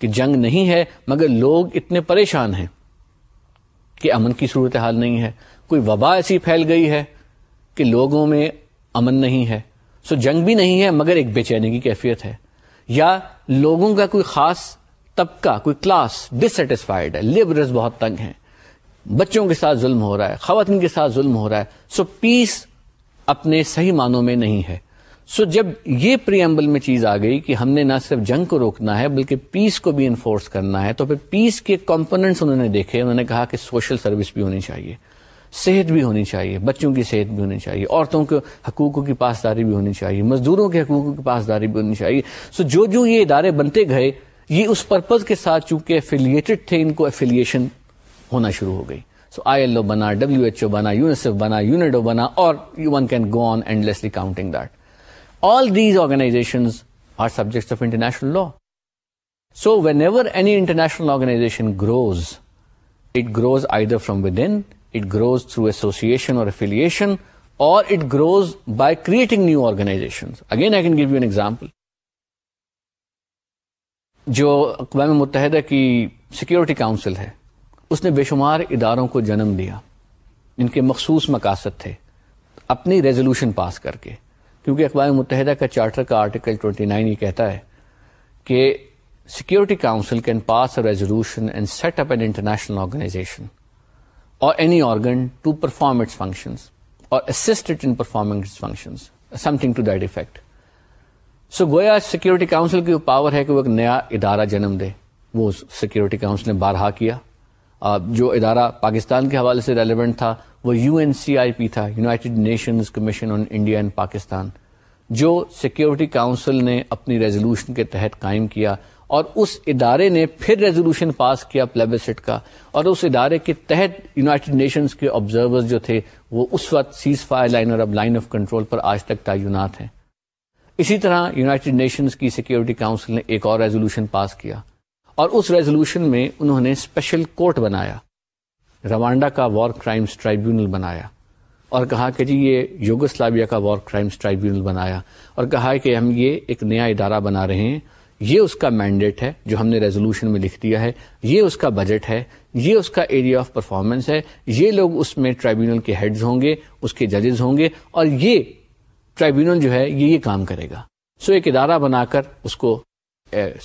کہ جنگ نہیں ہے مگر لوگ اتنے پریشان ہیں کہ امن کی صورت حال نہیں ہے کوئی وبا ایسی پھیل گئی ہے کہ لوگوں میں امن نہیں ہے سو جنگ بھی نہیں ہے مگر ایک بے چینی کی کیفیت ہے یا لوگوں کا کوئی خاص طبقہ کوئی کلاس ڈسٹسفائڈ ہے لیبرز بہت تنگ ہیں بچوں کے ساتھ ظلم ہو رہا ہے خواتین کے ساتھ ظلم ہو رہا ہے سو پیس اپنے صحیح معنوں میں نہیں ہے سو جب یہ پریمبل میں چیز آ گئی کہ ہم نے نہ صرف جنگ کو روکنا ہے بلکہ پیس کو بھی انفورس کرنا ہے تو پھر پیس کے کمپوننٹس انہوں نے دیکھے انہوں نے کہا کہ سوشل سروس بھی ہونی چاہیے صحت بھی ہونی چاہیے بچوں کی صحت بھی ہونی چاہیے عورتوں کے حقوق کی پاسداری بھی ہونی چاہیے مزدوروں کے حقوقوں کی پاسداری بھی ہونی چاہیے سو جو جو یہ ادارے بنتے گئے یہ اس پرپز کے ساتھ چونکہ ایفیلیٹڈ تھے ان کو افیلیشن ہونا شروع ہو گئی سو آئی ایل او بنا ڈبلو ایچ او بنا یونیس بنا یونیڈو بنا can go on endlessly counting that all these organization are subject of international law so whenever any international organization grows it grows either from within it grows through association or affiliation or it grows by creating new organization again I can give you an example جو اقوام متحدہ کی security council ہے اس نے بے شمار اداروں کو جنم دیا ان کے مخصوص مقاصد تھے اپنی ریزولوشن پاس کر کے کیونکہ اقوام متحدہ کا چارٹر کا آرٹیکل 29 یہ کہتا ہے کہ security council can pass a resolution and set up an international organization or any organ to perform its functions or assist in performing functions some to that effect so گویا security council کی power ہے کہ وہ ایک نیا ادارہ جنم دے وہ سیکیورٹی کاؤنسل نے بارہا کیا جو ادارہ پاکستان کے حوالے سے ریلیونٹ تھا وہ you N C I P تھا United Nations commission on India and Pakistan جو سیکورٹی کاؤنسل نے اپنی ریزولوشن کے تحت قائم کیا اور اس ادارے نے پھر ریزولوشن پاس کیا پلیبسٹ کا اور اس ادارے کے تحت یونائٹڈ نیشنز کے آبزرور جو تھے وہ اس وقت سیز فائر لائن اور اب لائن آف کنٹرول پر آج تک تعینات ہیں اسی طرح یونائٹڈ نیشنز کی سیکیورٹی کاؤنسل نے ایک اور ریزولوشن پاس کیا اور اس ریزولوشن میں انہوں نے اسپیشل کورٹ بنایا روانڈا کا وار کرائمس ٹرائیبیونل بنایا اور کہا کہ جی یہ یوگسلاویا کا وار کرائمس ٹرائیبیونل بنایا اور کہا کہ ہم یہ ایک نیا ادارہ بنا رہے ہیں یہ اس کا مینڈیٹ ہے جو ہم نے ریزولوشن میں لکھ دیا ہے یہ اس کا بجٹ ہے یہ اس کا ایریا آف پرفارمنس ہے یہ لوگ اس میں ٹرائیبیونل کے ہیڈز ہوں گے اس کے ججز ہوں گے اور یہ ٹرائیبیونل جو ہے یہ یہ کام کرے گا سو ایک ادارہ بنا کر اس کو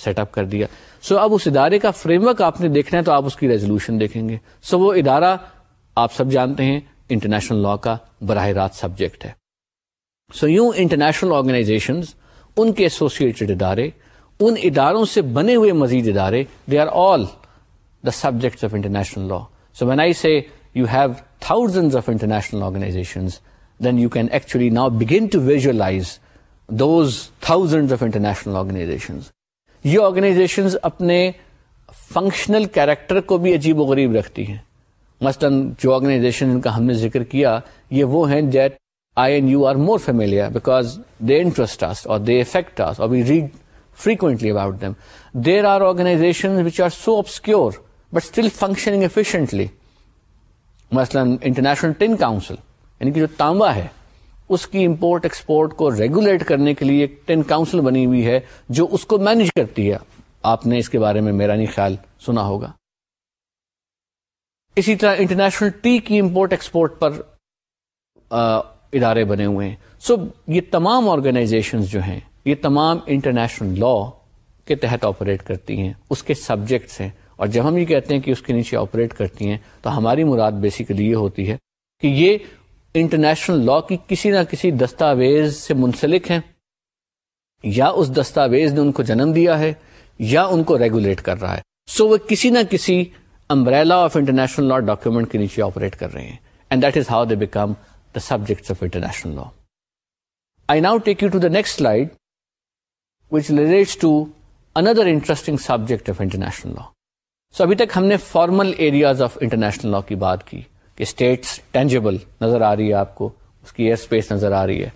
سیٹ اپ کر دیا سو اب اس ادارے کا فریم ورک آپ نے دیکھنا ہے تو آپ اس کی ریزولوشن دیکھیں گے سو وہ ادارہ آپ سب جانتے ہیں انٹرنیشنل لا کا براہ راست سبجیکٹ ہے سو یوں انٹرنیشنل آرگنائزیشن ان کے ایسوسیٹڈ ادارے ان اداروں سے بنے ہوئے مزید ادارے they are all the subjects of international law so main I say you have thousand of international organization now begin to ویژ those thousand of international organizations یہ آرگنائزیشن اپنے فنکشنل کیریکٹر کو بھی عجیب و غریب رکھتی ہیں مثلاً جو آرگنا ان کا ہم نے ذکر کیا یہ وہ ہیں ہے read frequently about them there are organizations which are so obscure but still functioning efficiently مثلاً انٹرنیشنل ٹین کاؤنسل یعنی کہ جو تانبا ہے اس کی امپورٹ ایکسپورٹ کو ریگولیٹ کرنے کے لیے ایک ٹین کاؤنسل بنی ہوئی ہے جو اس کو مینج کرتی ہے آپ نے اس کے بارے میں میرا نہیں خیال سنا ہوگا اسی طرح انٹرنیشنل ٹی کی امپورٹ ایکسپورٹ پر آ, ادارے بنے ہوئے ہیں سو یہ تمام آرگنائزیشن جو ہیں یہ تمام انٹرنیشنل لا کے تحت آپریٹ کرتی ہیں اس کے سبجیکٹس ہیں اور جب ہم یہ کہتے ہیں کہ اس کے نیچے آپریٹ کرتی ہیں تو ہماری مراد بیسیکلی یہ ہوتی ہے کہ یہ انٹرنیشنل لا کی کسی نہ کسی دستاویز سے منسلک ہیں یا اس دستاویز نے ان کو جنم دیا ہے یا ان کو ریگولیٹ کر رہا ہے سو so وہ کسی نہ کسی umbrella of international law document کے نیچے آپریٹ کر رہے ہیں and that is how they become the subject of international law I now take you to the next slide which relates to another interesting subject of international law so ابھی تک ہم نے formal areas of international law کی بات کی states tangible نظر آ رہی ہے آپ کو اس کی ایئر اسپیس نظر آ رہی ہے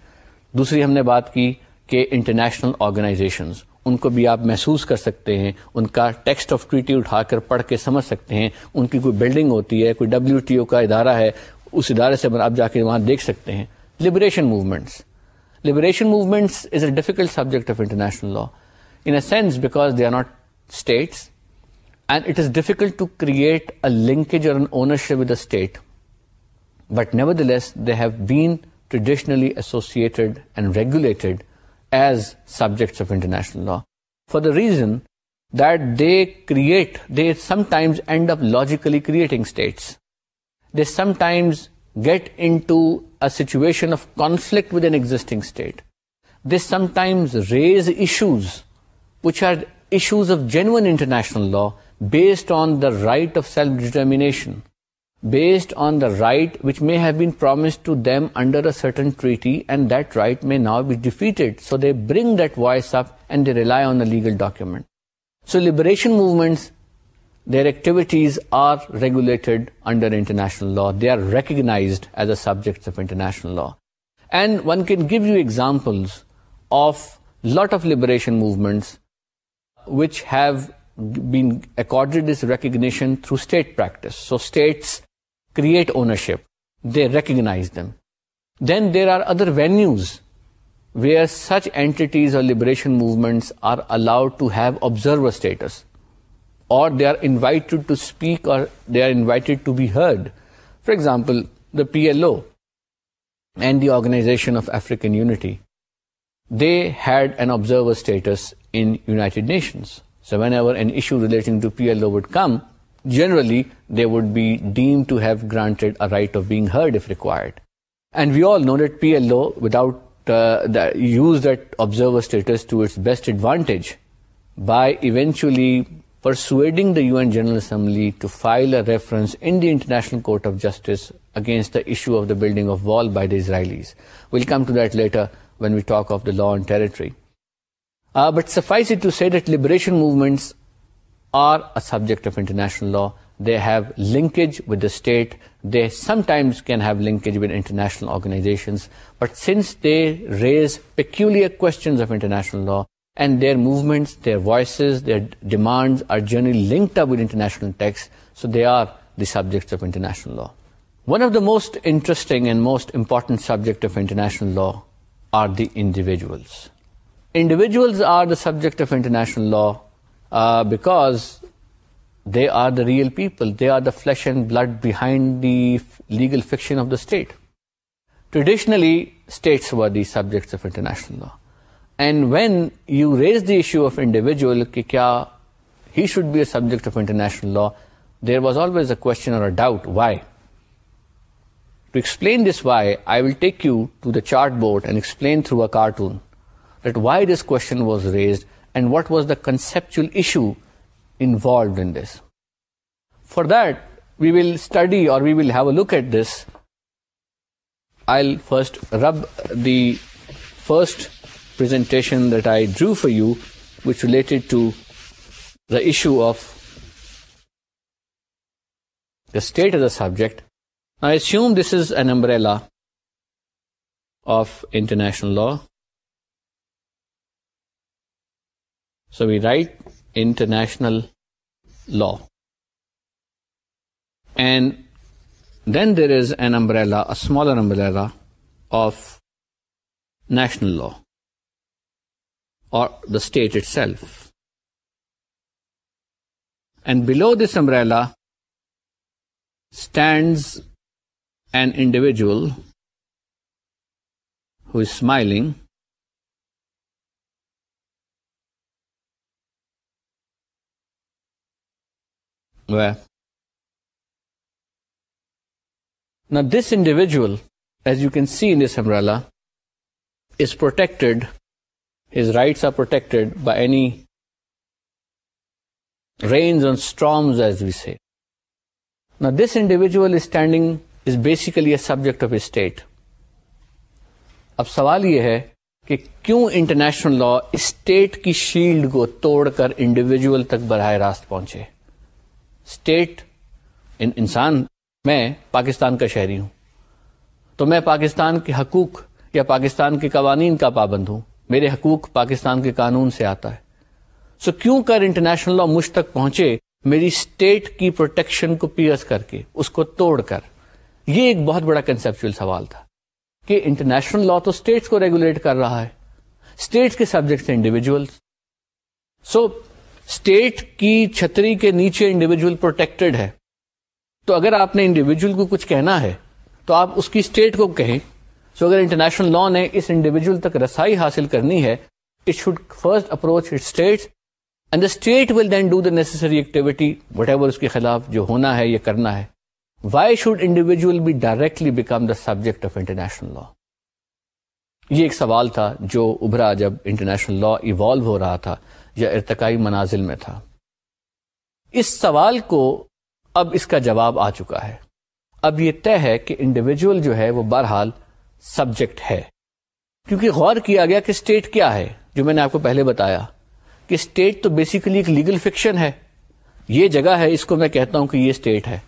دوسری ہم نے بات کی کہ انٹرنیشنل آرگنائزیشنز ان کو بھی آپ محسوس کر سکتے ہیں ان کا ٹیکسٹ آف ٹویٹی اٹھا کر پڑھ کے سمجھ سکتے ہیں ان کی کوئی بلڈنگ ہوتی ہے کوئی ڈبلو ٹی او کا ادارہ ہے اس ادارے سے آپ جا کے وہاں دیکھ سکتے ہیں liberation movements liberation movements is a difficult subject of international law in a sense because they are not states and it is difficult to create a linkage or state But nevertheless, they have been traditionally associated and regulated as subjects of international law, for the reason that they sometimes end up logically creating states. They sometimes get into a situation of conflict with an existing state. They sometimes raise issues which are issues of genuine international law based on the right of self-determination, based on the right which may have been promised to them under a certain treaty, and that right may now be defeated. So they bring that voice up and they rely on a legal document. So liberation movements, their activities are regulated under international law. They are recognized as the subjects of international law. And one can give you examples of a lot of liberation movements which have been accorded this recognition through state practice. So states create ownership. They recognize them. Then there are other venues where such entities or liberation movements are allowed to have observer status, or they are invited to speak, or they are invited to be heard. For example, the PLO and the Organization of African Unity, they had an observer status in United Nations. So whenever an issue relating to PLO would come, generally they would be deemed to have granted a right of being heard if required. And we all know that PLO, without uh, use that observer status to its best advantage by eventually persuading the UN General Assembly to file a reference in the International Court of Justice against the issue of the building of wall by the Israelis. We'll come to that later when we talk of the law and territory. Uh, but suffice it to say that liberation movements are a subject of international law, they have linkage with the state, they sometimes can have linkage with international organizations, but since they raise peculiar questions of international law, and their movements, their voices, their demands are generally linked up with international texts, so they are the subjects of international law. One of the most interesting and most important subject of international law are the individuals. Individuals are the subject of international law uh, because they are the real people. They are the flesh and blood behind the legal fiction of the state. Traditionally, states were the subjects of international law. And when you raise the issue of individual, ki kya he should be a subject of international law, there was always a question or a doubt, why? To explain this why, I will take you to the chartboard and explain through a cartoon that why this question was raised and what was the conceptual issue involved in this. For that, we will study or we will have a look at this. I'll first rub the first presentation that I drew for you, which related to the issue of the state as a subject. I assume this is an umbrella of international law. So we write international law. And then there is an umbrella, a smaller umbrella of national law or the state itself. And below this umbrella stands an individual who is smiling Where? Now this individual, as you can see in this umbrella, is protected, his rights are protected by any rains and storms, as we say. Now this individual is standing, is basically a subject of his state. اب سوال یہ ہے کہ کیوں international law state کی shield کو توڑ کر انڈیویجل تک براہ راست پہنچے اسٹیٹ انسان میں پاکستان کا شہری ہوں تو میں پاکستان کے حقوق یا پاکستان کے قوانین کا پابند ہوں میرے حقوق پاکستان کے قانون سے آتا ہے سو کیوں کر انٹرنیشنل لا مجھ تک پہنچے میری اسٹیٹ کی پروٹیکشن کو پیئرس کر کے اس کو توڑ کر یہ ایک بہت بڑا کنسپچل سوال تھا کہ انٹرنیشنل لا تو اسٹیٹس کو ریگولیٹ کر رہا ہے اسٹیٹس کے سبجیکٹس انڈیویجل سو اسٹیٹ کی چھتری کے نیچے انڈیویجل پروٹیکٹڈ ہے تو اگر آپ نے انڈیویجل کو کچھ کہنا ہے تو آپ اس کی اسٹیٹ کو کہیں سو اگر انٹرنیشنل لا نے اس انڈیویجل تک رسائی حاصل کرنی ہے it should first approach it state and the state will then do the necessary activity whatever اس کے خلاف جو ہونا ہے یا کرنا ہے why should individual be directly become the subject of international law یہ ایک سوال تھا جو ابھرا جب انٹرنیشنل لا ایوالو ہو رہا تھا یا ارتقائی منازل میں تھا اس سوال کو اب اس کا جواب آ چکا ہے اب یہ طے ہے کہ انڈیویجل جو ہے وہ بہرحال سبجیکٹ ہے کیونکہ غور کیا گیا کہ اسٹیٹ کیا ہے جو میں نے آپ کو پہلے بتایا کہ اسٹیٹ تو بیسیکلی ایک لیگل فکشن ہے یہ جگہ ہے اس کو میں کہتا ہوں کہ یہ اسٹیٹ ہے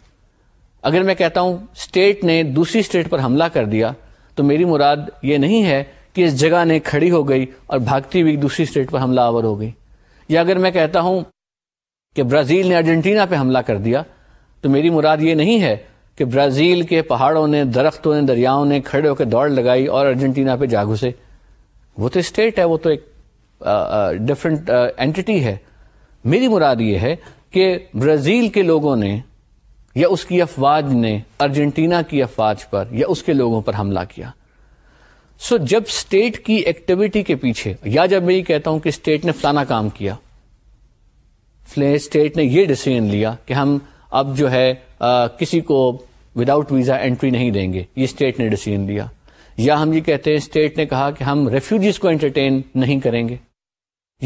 اگر میں کہتا ہوں اسٹیٹ نے دوسری اسٹیٹ پر حملہ کر دیا تو میری مراد یہ نہیں ہے کہ اس جگہ نے کھڑی ہو گئی اور بھاگتی ہوئی دوسری اسٹیٹ پر حملہ آور ہو گئی یا اگر میں کہتا ہوں کہ برازیل نے ارجنٹینا پہ حملہ کر دیا تو میری مراد یہ نہیں ہے کہ برازیل کے پہاڑوں نے درختوں نے دریاؤں نے کھڑے ہو کے دوڑ لگائی اور ارجنٹینا پہ جا گھسے وہ تو اسٹیٹ ہے وہ تو ایک ڈفرینٹ اینٹی ہے میری مراد یہ ہے کہ برازیل کے لوگوں نے یا اس کی افواج نے ارجنٹینا کی افواج پر یا اس کے لوگوں پر حملہ کیا سو جب اسٹیٹ کی ایکٹیویٹی کے پیچھے یا جب میں یہ کہتا ہوں کہ اسٹیٹ نے فلانا کام کیا اسٹیٹ نے یہ ڈسیزن لیا کہ ہم اب جو ہے کسی کو وداؤٹ ویزا انٹری نہیں دیں گے یہ اسٹیٹ نے ڈسیزن لیا یا ہم یہ کہتے ہیں اسٹیٹ نے کہا کہ ہم ریفیوجیز کو انٹرٹین نہیں کریں گے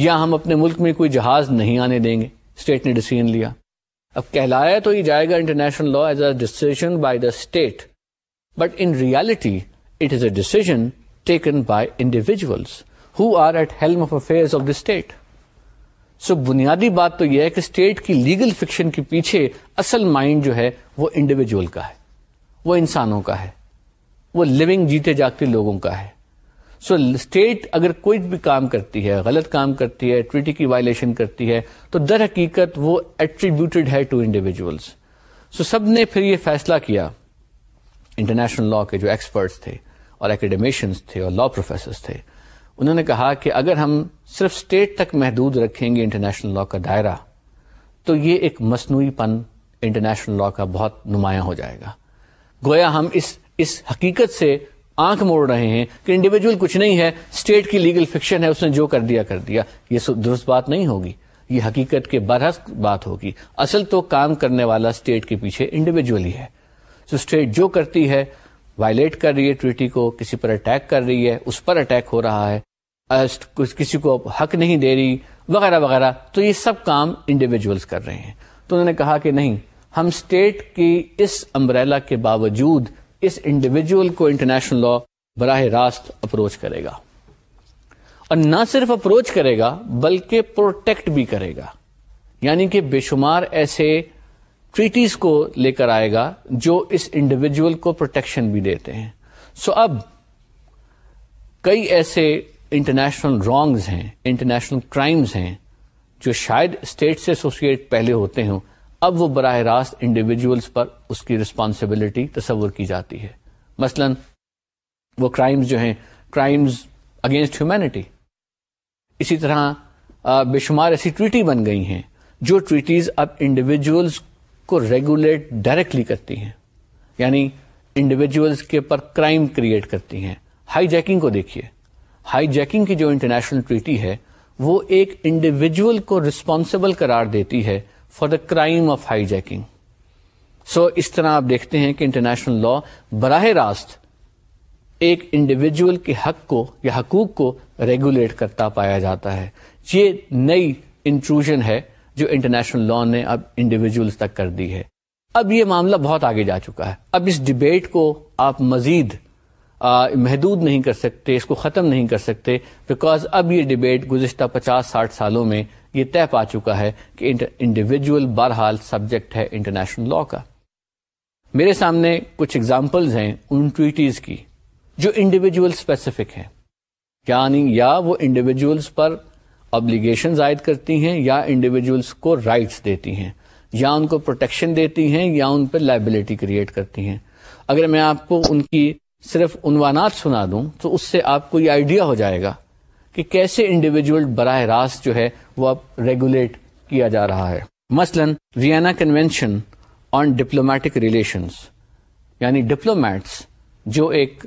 یا ہم اپنے ملک میں کوئی جہاز نہیں آنے دیں گے اسٹیٹ نے ڈسیزن لیا اب کہلایا تو یہ جائے گا international law as a decision by the state but in reality it is a decision taken by individuals who are at of affair of the state so بنیادی بات تو یہ ہے کہ اسٹیٹ کی لیگل فکشن کے پیچھے اصل مائنڈ جو ہے وہ انڈیویجل کا ہے وہ انسانوں کا ہے وہ لونگ جیتے جاگتے لوگوں کا ہے سو so, اسٹیٹ اگر کوئی بھی کام کرتی ہے غلط کام کرتی ہے ٹویٹی کی وائلشن کرتی ہے تو در حقیقت وہ ایٹریبیوٹیڈ ہے ٹو انڈیویجلس سب نے پھر یہ فیصلہ کیا انٹرنیشنل لا کے جو ایکسپرٹس تھے اور اکیڈیمیشن تھے اور لا تھے انہوں نے کہا کہ اگر ہم صرف اسٹیٹ تک محدود رکھیں گے انٹرنیشنل لا کا دائرہ تو یہ ایک مصنوعی پن انٹرنیشنل لا کا بہت نمایاں ہو جائے گا گویا ہم اس اس حقیقت سے آنکھ موڑ رہے ہیں کہ انڈیویجل کچھ نہیں ہے اسٹیٹ کی لیگل فکشن ہے اس نے جو کر دیا کر دیا یہ درست بات نہیں ہوگی یہ حقیقت کے برہس بات ہوگی اصل تو کام کرنے والا اسٹیٹ کے پیچھے انڈیویجلی ہے سو so اسٹیٹ جو کرتی ہے وائلیٹ کر رہی ہے ٹویٹی کو کسی پر اٹیک کر رہی ہے اس پر اٹیک ہو رہا ہے کسی کو حق نہیں دے رہی وغیرہ وغیرہ تو یہ سب کام انڈیویجولس کر رہے ہیں تو انہوں نے کہا کہ نہیں ہم اسٹیٹ کی اس امبریلا کے باوجود اس انڈیویجول کو انٹرنیشنل لا براہ راست اپروچ کرے گا اور نہ صرف اپروچ کرے گا بلکہ پروٹیکٹ بھی کرے گا یعنی کہ بے شمار ایسے ٹریٹیز کو لے کر آئے گا جو اس انڈیویجل کو پروٹیکشن بھی دیتے ہیں سو so اب کئی ایسے انٹرنیشنل رانگز ہیں انٹرنیشنل کرائمز ہیں جو شاید اسٹیٹ سے ایسوسیٹ پہلے ہوتے ہوں اب وہ براہ راست انڈیویجولس پر اس کی ریسپانسبلٹی تصور کی جاتی ہے مثلا وہ کرائمز جو ہیں کرائمز اگینسٹ ہیومینٹی اسی طرح بے شمار ایسی ٹریٹی بن گئی ہیں جو ٹریٹیز اب انڈیویجلس کو ریگولیٹ ڈائریکٹلی کرتی ہیں یعنی انڈیویجلس کے پر کرائم کریٹ کرتی ہیں ہائی جیکنگ کو دیکھیے ہائی جیکنگ کی جو انٹرنیشنل ٹریٹی ہے وہ ایک انڈیویجل کو ریسپانسبل قرار دیتی ہے for the crime of hijacking so اس طرح آپ دیکھتے ہیں کہ انٹرنیشنل لا براہ راست ایک انڈیویجل کے حق کو یا حقوق کو ریگولیٹ کرتا پایا جاتا ہے یہ نئی انٹروژن ہے جو انٹرنیشنل لا نے اب انڈیویجلس تک کر دی ہے اب یہ معاملہ بہت آگے جا چکا ہے اب اس ڈبیٹ کو آپ مزید محدود نہیں کر سکتے اس کو ختم نہیں کر سکتے بیکاز اب یہ ڈبیٹ گزشتہ پچاس ساٹھ سالوں میں یہ طے پا چکا ہے کہ انڈیویجل بہرحال سبجیکٹ ہے انٹرنیشنل لا کا میرے سامنے کچھ اگزامپلز ہیں ان ٹویٹیز کی جو انڈیویجل اسپیسیفک ہیں یعنی یا وہ انڈیویجلس پر ابلیگیشنز عائد کرتی ہیں یا انڈیویجولس کو رائٹس دیتی ہیں یا ان کو پروٹیکشن دیتی ہیں یا ان پر لائبلٹی کریٹ کرتی ہیں اگر میں آپ کو ان کی صرف عنوانات سنا دوں تو اس سے آپ کو یہ آئیڈیا ہو جائے گا کہ کیسے انڈیویجول براہ راست جو ہے وہ اب ریگولیٹ کیا جا رہا ہے مثلا Vienna convention on diplomatic relations یعنی ڈپلومیٹس جو ایک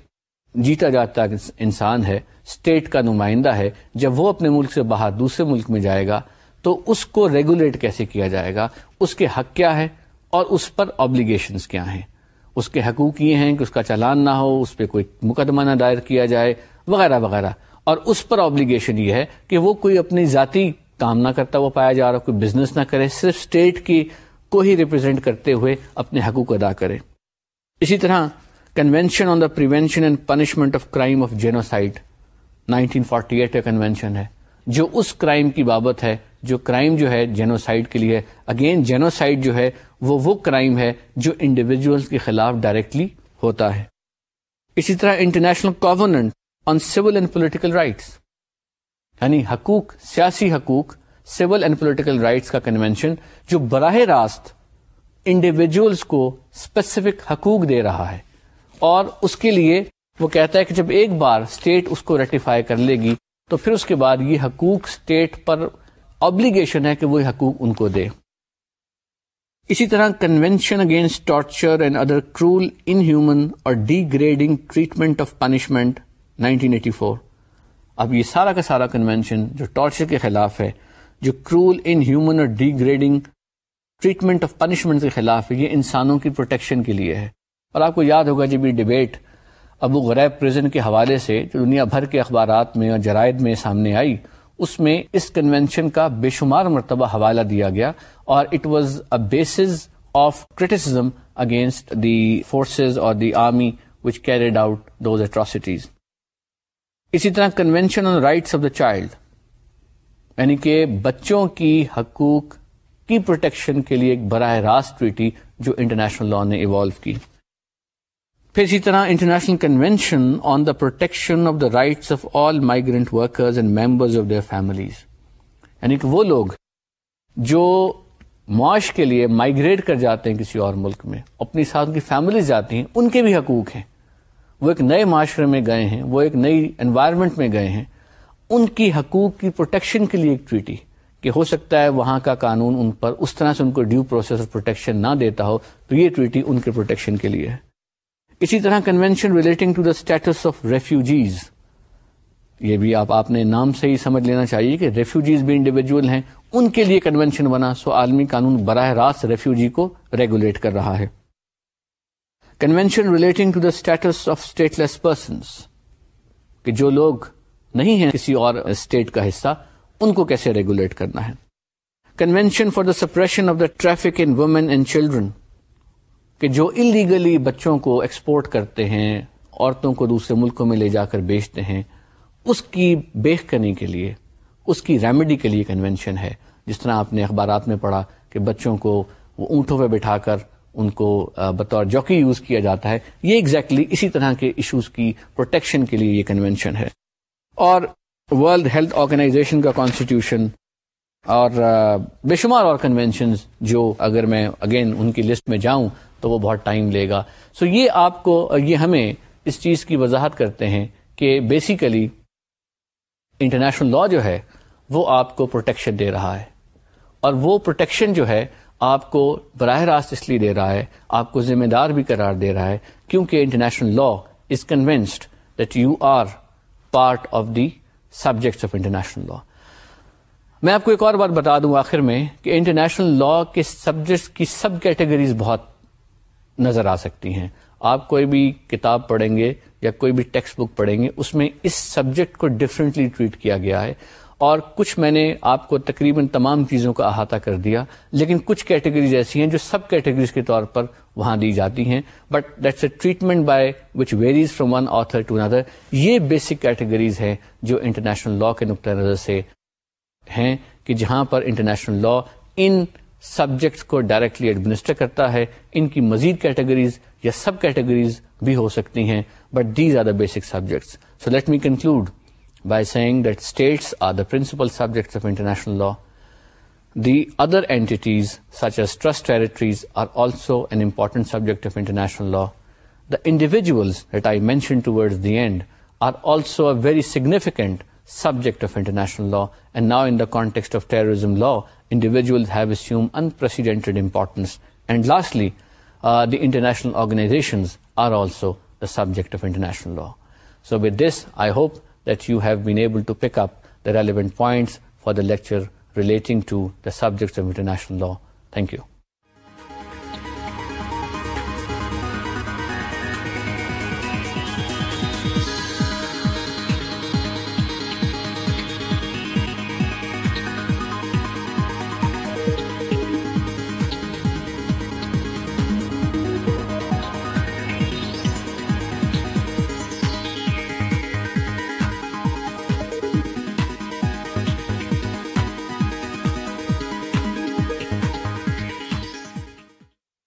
جیتا جاتا انسان ہے اسٹیٹ کا نمائندہ ہے جب وہ اپنے ملک سے باہر دوسرے ملک میں جائے گا تو اس کو ریگولیٹ کیسے کیا جائے گا اس کے حق کیا ہے اور اس پر آبلیگیشنس کیا ہیں اس کے حقوق یہ ہیں کہ اس کا چالان نہ ہو اس پہ کوئی مقدمہ نہ دائر کیا جائے وغیرہ وغیرہ اور اس پر آبلیگیشن یہ ہے کہ وہ کوئی اپنی ذاتی کام نہ کرتا ہوا پایا جا رہا کوئی بزنس نہ کرے صرف اسٹیٹ کی کو ہی ریپرزینٹ کرتے ہوئے اپنے حقوق ادا کرے اسی طرح convention on the and punishment of crime of genocide nineteen forty eight کا جو اس کرائم کی بابت ہے جو کرائم جو ہے جینوسائڈ کے لیے اگین جینوسائڈ جو ہے وہ وہ کرائم ہے جو انڈیویجلس کے خلاف ڈائریکٹلی ہوتا ہے اسی طرح international on civil and political rights یعنی حقوق سیاسی حقوق سول اینڈ پولیٹیکل رائٹس کا کنوینشن جو براہ راست انڈیویجلس کو اسپیسیفک حقوق دے رہا ہے اور اس کے لیے وہ کہتا ہے کہ جب ایک بار اسٹیٹ اس کو ریٹیفائی کر لے گی تو پھر اس کے بعد یہ حقوق اسٹیٹ پر ابلیگیشن ہے کہ وہ حقوق ان کو دے اسی طرح convention against torture and other cruel inhuman or degrading treatment of punishment nineteen اب یہ سارا کا سارا کنوینشن جو ٹارچر کے خلاف ہے جو cruel inhuman or degrading treatment of punishment کے خلاف ہے یہ انسانوں کی پروٹیکشن کے لیے ہے اور آپ کو یاد ہوگا جب یہ ڈبیٹ ابو غریب پریزن کے حوالے سے جو دنیا بھر کے اخبارات میں اور جرائد میں سامنے آئی اس میں اس کنوینشن کا بے شمار مرتبہ حوالہ دیا گیا اور it was a basis of against the forces or the army which carried out those atrocities اسی طرح convention rights of the child یعنی کہ بچوں کی حقوق کی پروٹیکشن کے لیے ایک براہ راست ٹویٹی جو انٹرنیشنل لا نے ایوالو کی پھر اسی طرح international convention on the protection of the rights of all migrant workers and members of their families یعنی کہ وہ لوگ جو معاش کے لیے مائیگریٹ کر جاتے ہیں کسی اور ملک میں اپنی ساتھ ان کی فیملیز جاتی ہیں ان کے بھی حقوق ہیں وہ ایک نئے معاشرے میں گئے ہیں وہ ایک نئی انوائرمنٹ میں گئے ہیں ان کی حقوق کی پروٹیکشن کے لیے ایک ٹویٹی کہ ہو سکتا ہے وہاں کا قانون ان پر اس طرح سے ان کو ڈیو پروسیس پروٹیکشن نہ دیتا ہو تو یہ ٹویٹی ان کے پروٹیکشن کے لیے ہے اسی طرح convention relating to the status of refugees یہ بھی آپ آپ نے نام سے ہی سمجھ لینا چاہیے کہ ریفیوجیز بھی انڈیویجل ہیں ان کے لیے کنوینشن بنا سو عالمی قانون براہ راست ریفیوجی کو ریگولیٹ کر رہا ہے convention relating to the status of stateless persons کہ جو لوگ نہیں ہیں کسی اور اسٹیٹ کا حصہ ان کو کیسے ریگولیٹ کرنا ہے convention for the suppression of the traffic in women and children کہ جو انلیگلی بچوں کو ایکسپورٹ کرتے ہیں عورتوں کو دوسرے ملکوں میں لے جا کر بیچتے ہیں اس کی بیخ کرنے کے لیے اس کی ریمیڈی کے لیے کنونشن ہے جس طرح آپ نے اخبارات میں پڑھا کہ بچوں کو وہ اونٹوں پہ بٹھا کر ان کو بطور جوکی یوز کیا جاتا ہے یہ اگزیکٹلی اسی طرح کے ایشوز کی پروٹیکشن کے لیے یہ کنونشن ہے اور ورلڈ ہیلتھ آرگنائزیشن کا کانسٹیٹیوشن اور بے شمار اور کنونشنز جو اگر میں اگین ان کی لسٹ میں جاؤں تو وہ بہت ٹائم لے گا سو یہ آپ کو یہ ہمیں اس چیز کی وضاحت کرتے ہیں کہ بیسیکلی انٹرنیشنل لا جو ہے وہ آپ کو پروٹیکشن دے رہا ہے اور وہ پروٹیکشن جو ہے آپ کو براہ راست اس لیے دے رہا ہے آپ کو ذمہ دار بھی قرار دے رہا ہے کیونکہ international law is convinced that you are part of the subjects of international law میں آپ کو ایک اور بات بتا دوں آخر میں کہ انٹرنیشنل لا کے سبجیکٹس کی سب کیٹیگریز بہت نظر آ سکتی ہیں آپ کوئی بھی کتاب پڑھیں گے یا کوئی بھی ٹیکسٹ بک پڑھیں گے اس میں اس سبجیکٹ کو ڈفرینٹلی ٹریٹ کیا گیا ہے اور کچھ میں نے آپ کو تقریباً تمام چیزوں کا احاطہ کر دیا لیکن کچھ کیٹیگریز ایسی ہیں جو سب کیٹیگریز کے طور پر وہاں دی جاتی ہیں but that's a treatment by which varies from one author to another یہ بیسک کیٹیگریز ہیں جو انٹرنیشنل لاء کے نقطۂ نظر سے ہیں کہ جہاں پر انٹرنیشنل لا ان سبجیکٹس کو ڈائریکٹلی ایڈمنسٹر کرتا ہے ان کی مزید کیٹیگریز یا سب کیٹیگریز بھی ہو سکتی ہیں but these are the basic subjects so let me conclude by saying that states are the principal subjects of international law the other entities such as trust territories are also an important subject of international law the individuals at I mention towards the end are also a very significant subject of international law and now in context of terrorism law individuals have assumed unprecedented importance. And lastly, uh, the international organizations are also the subject of international law. So with this, I hope that you have been able to pick up the relevant points for the lecture relating to the subjects of international law. Thank you.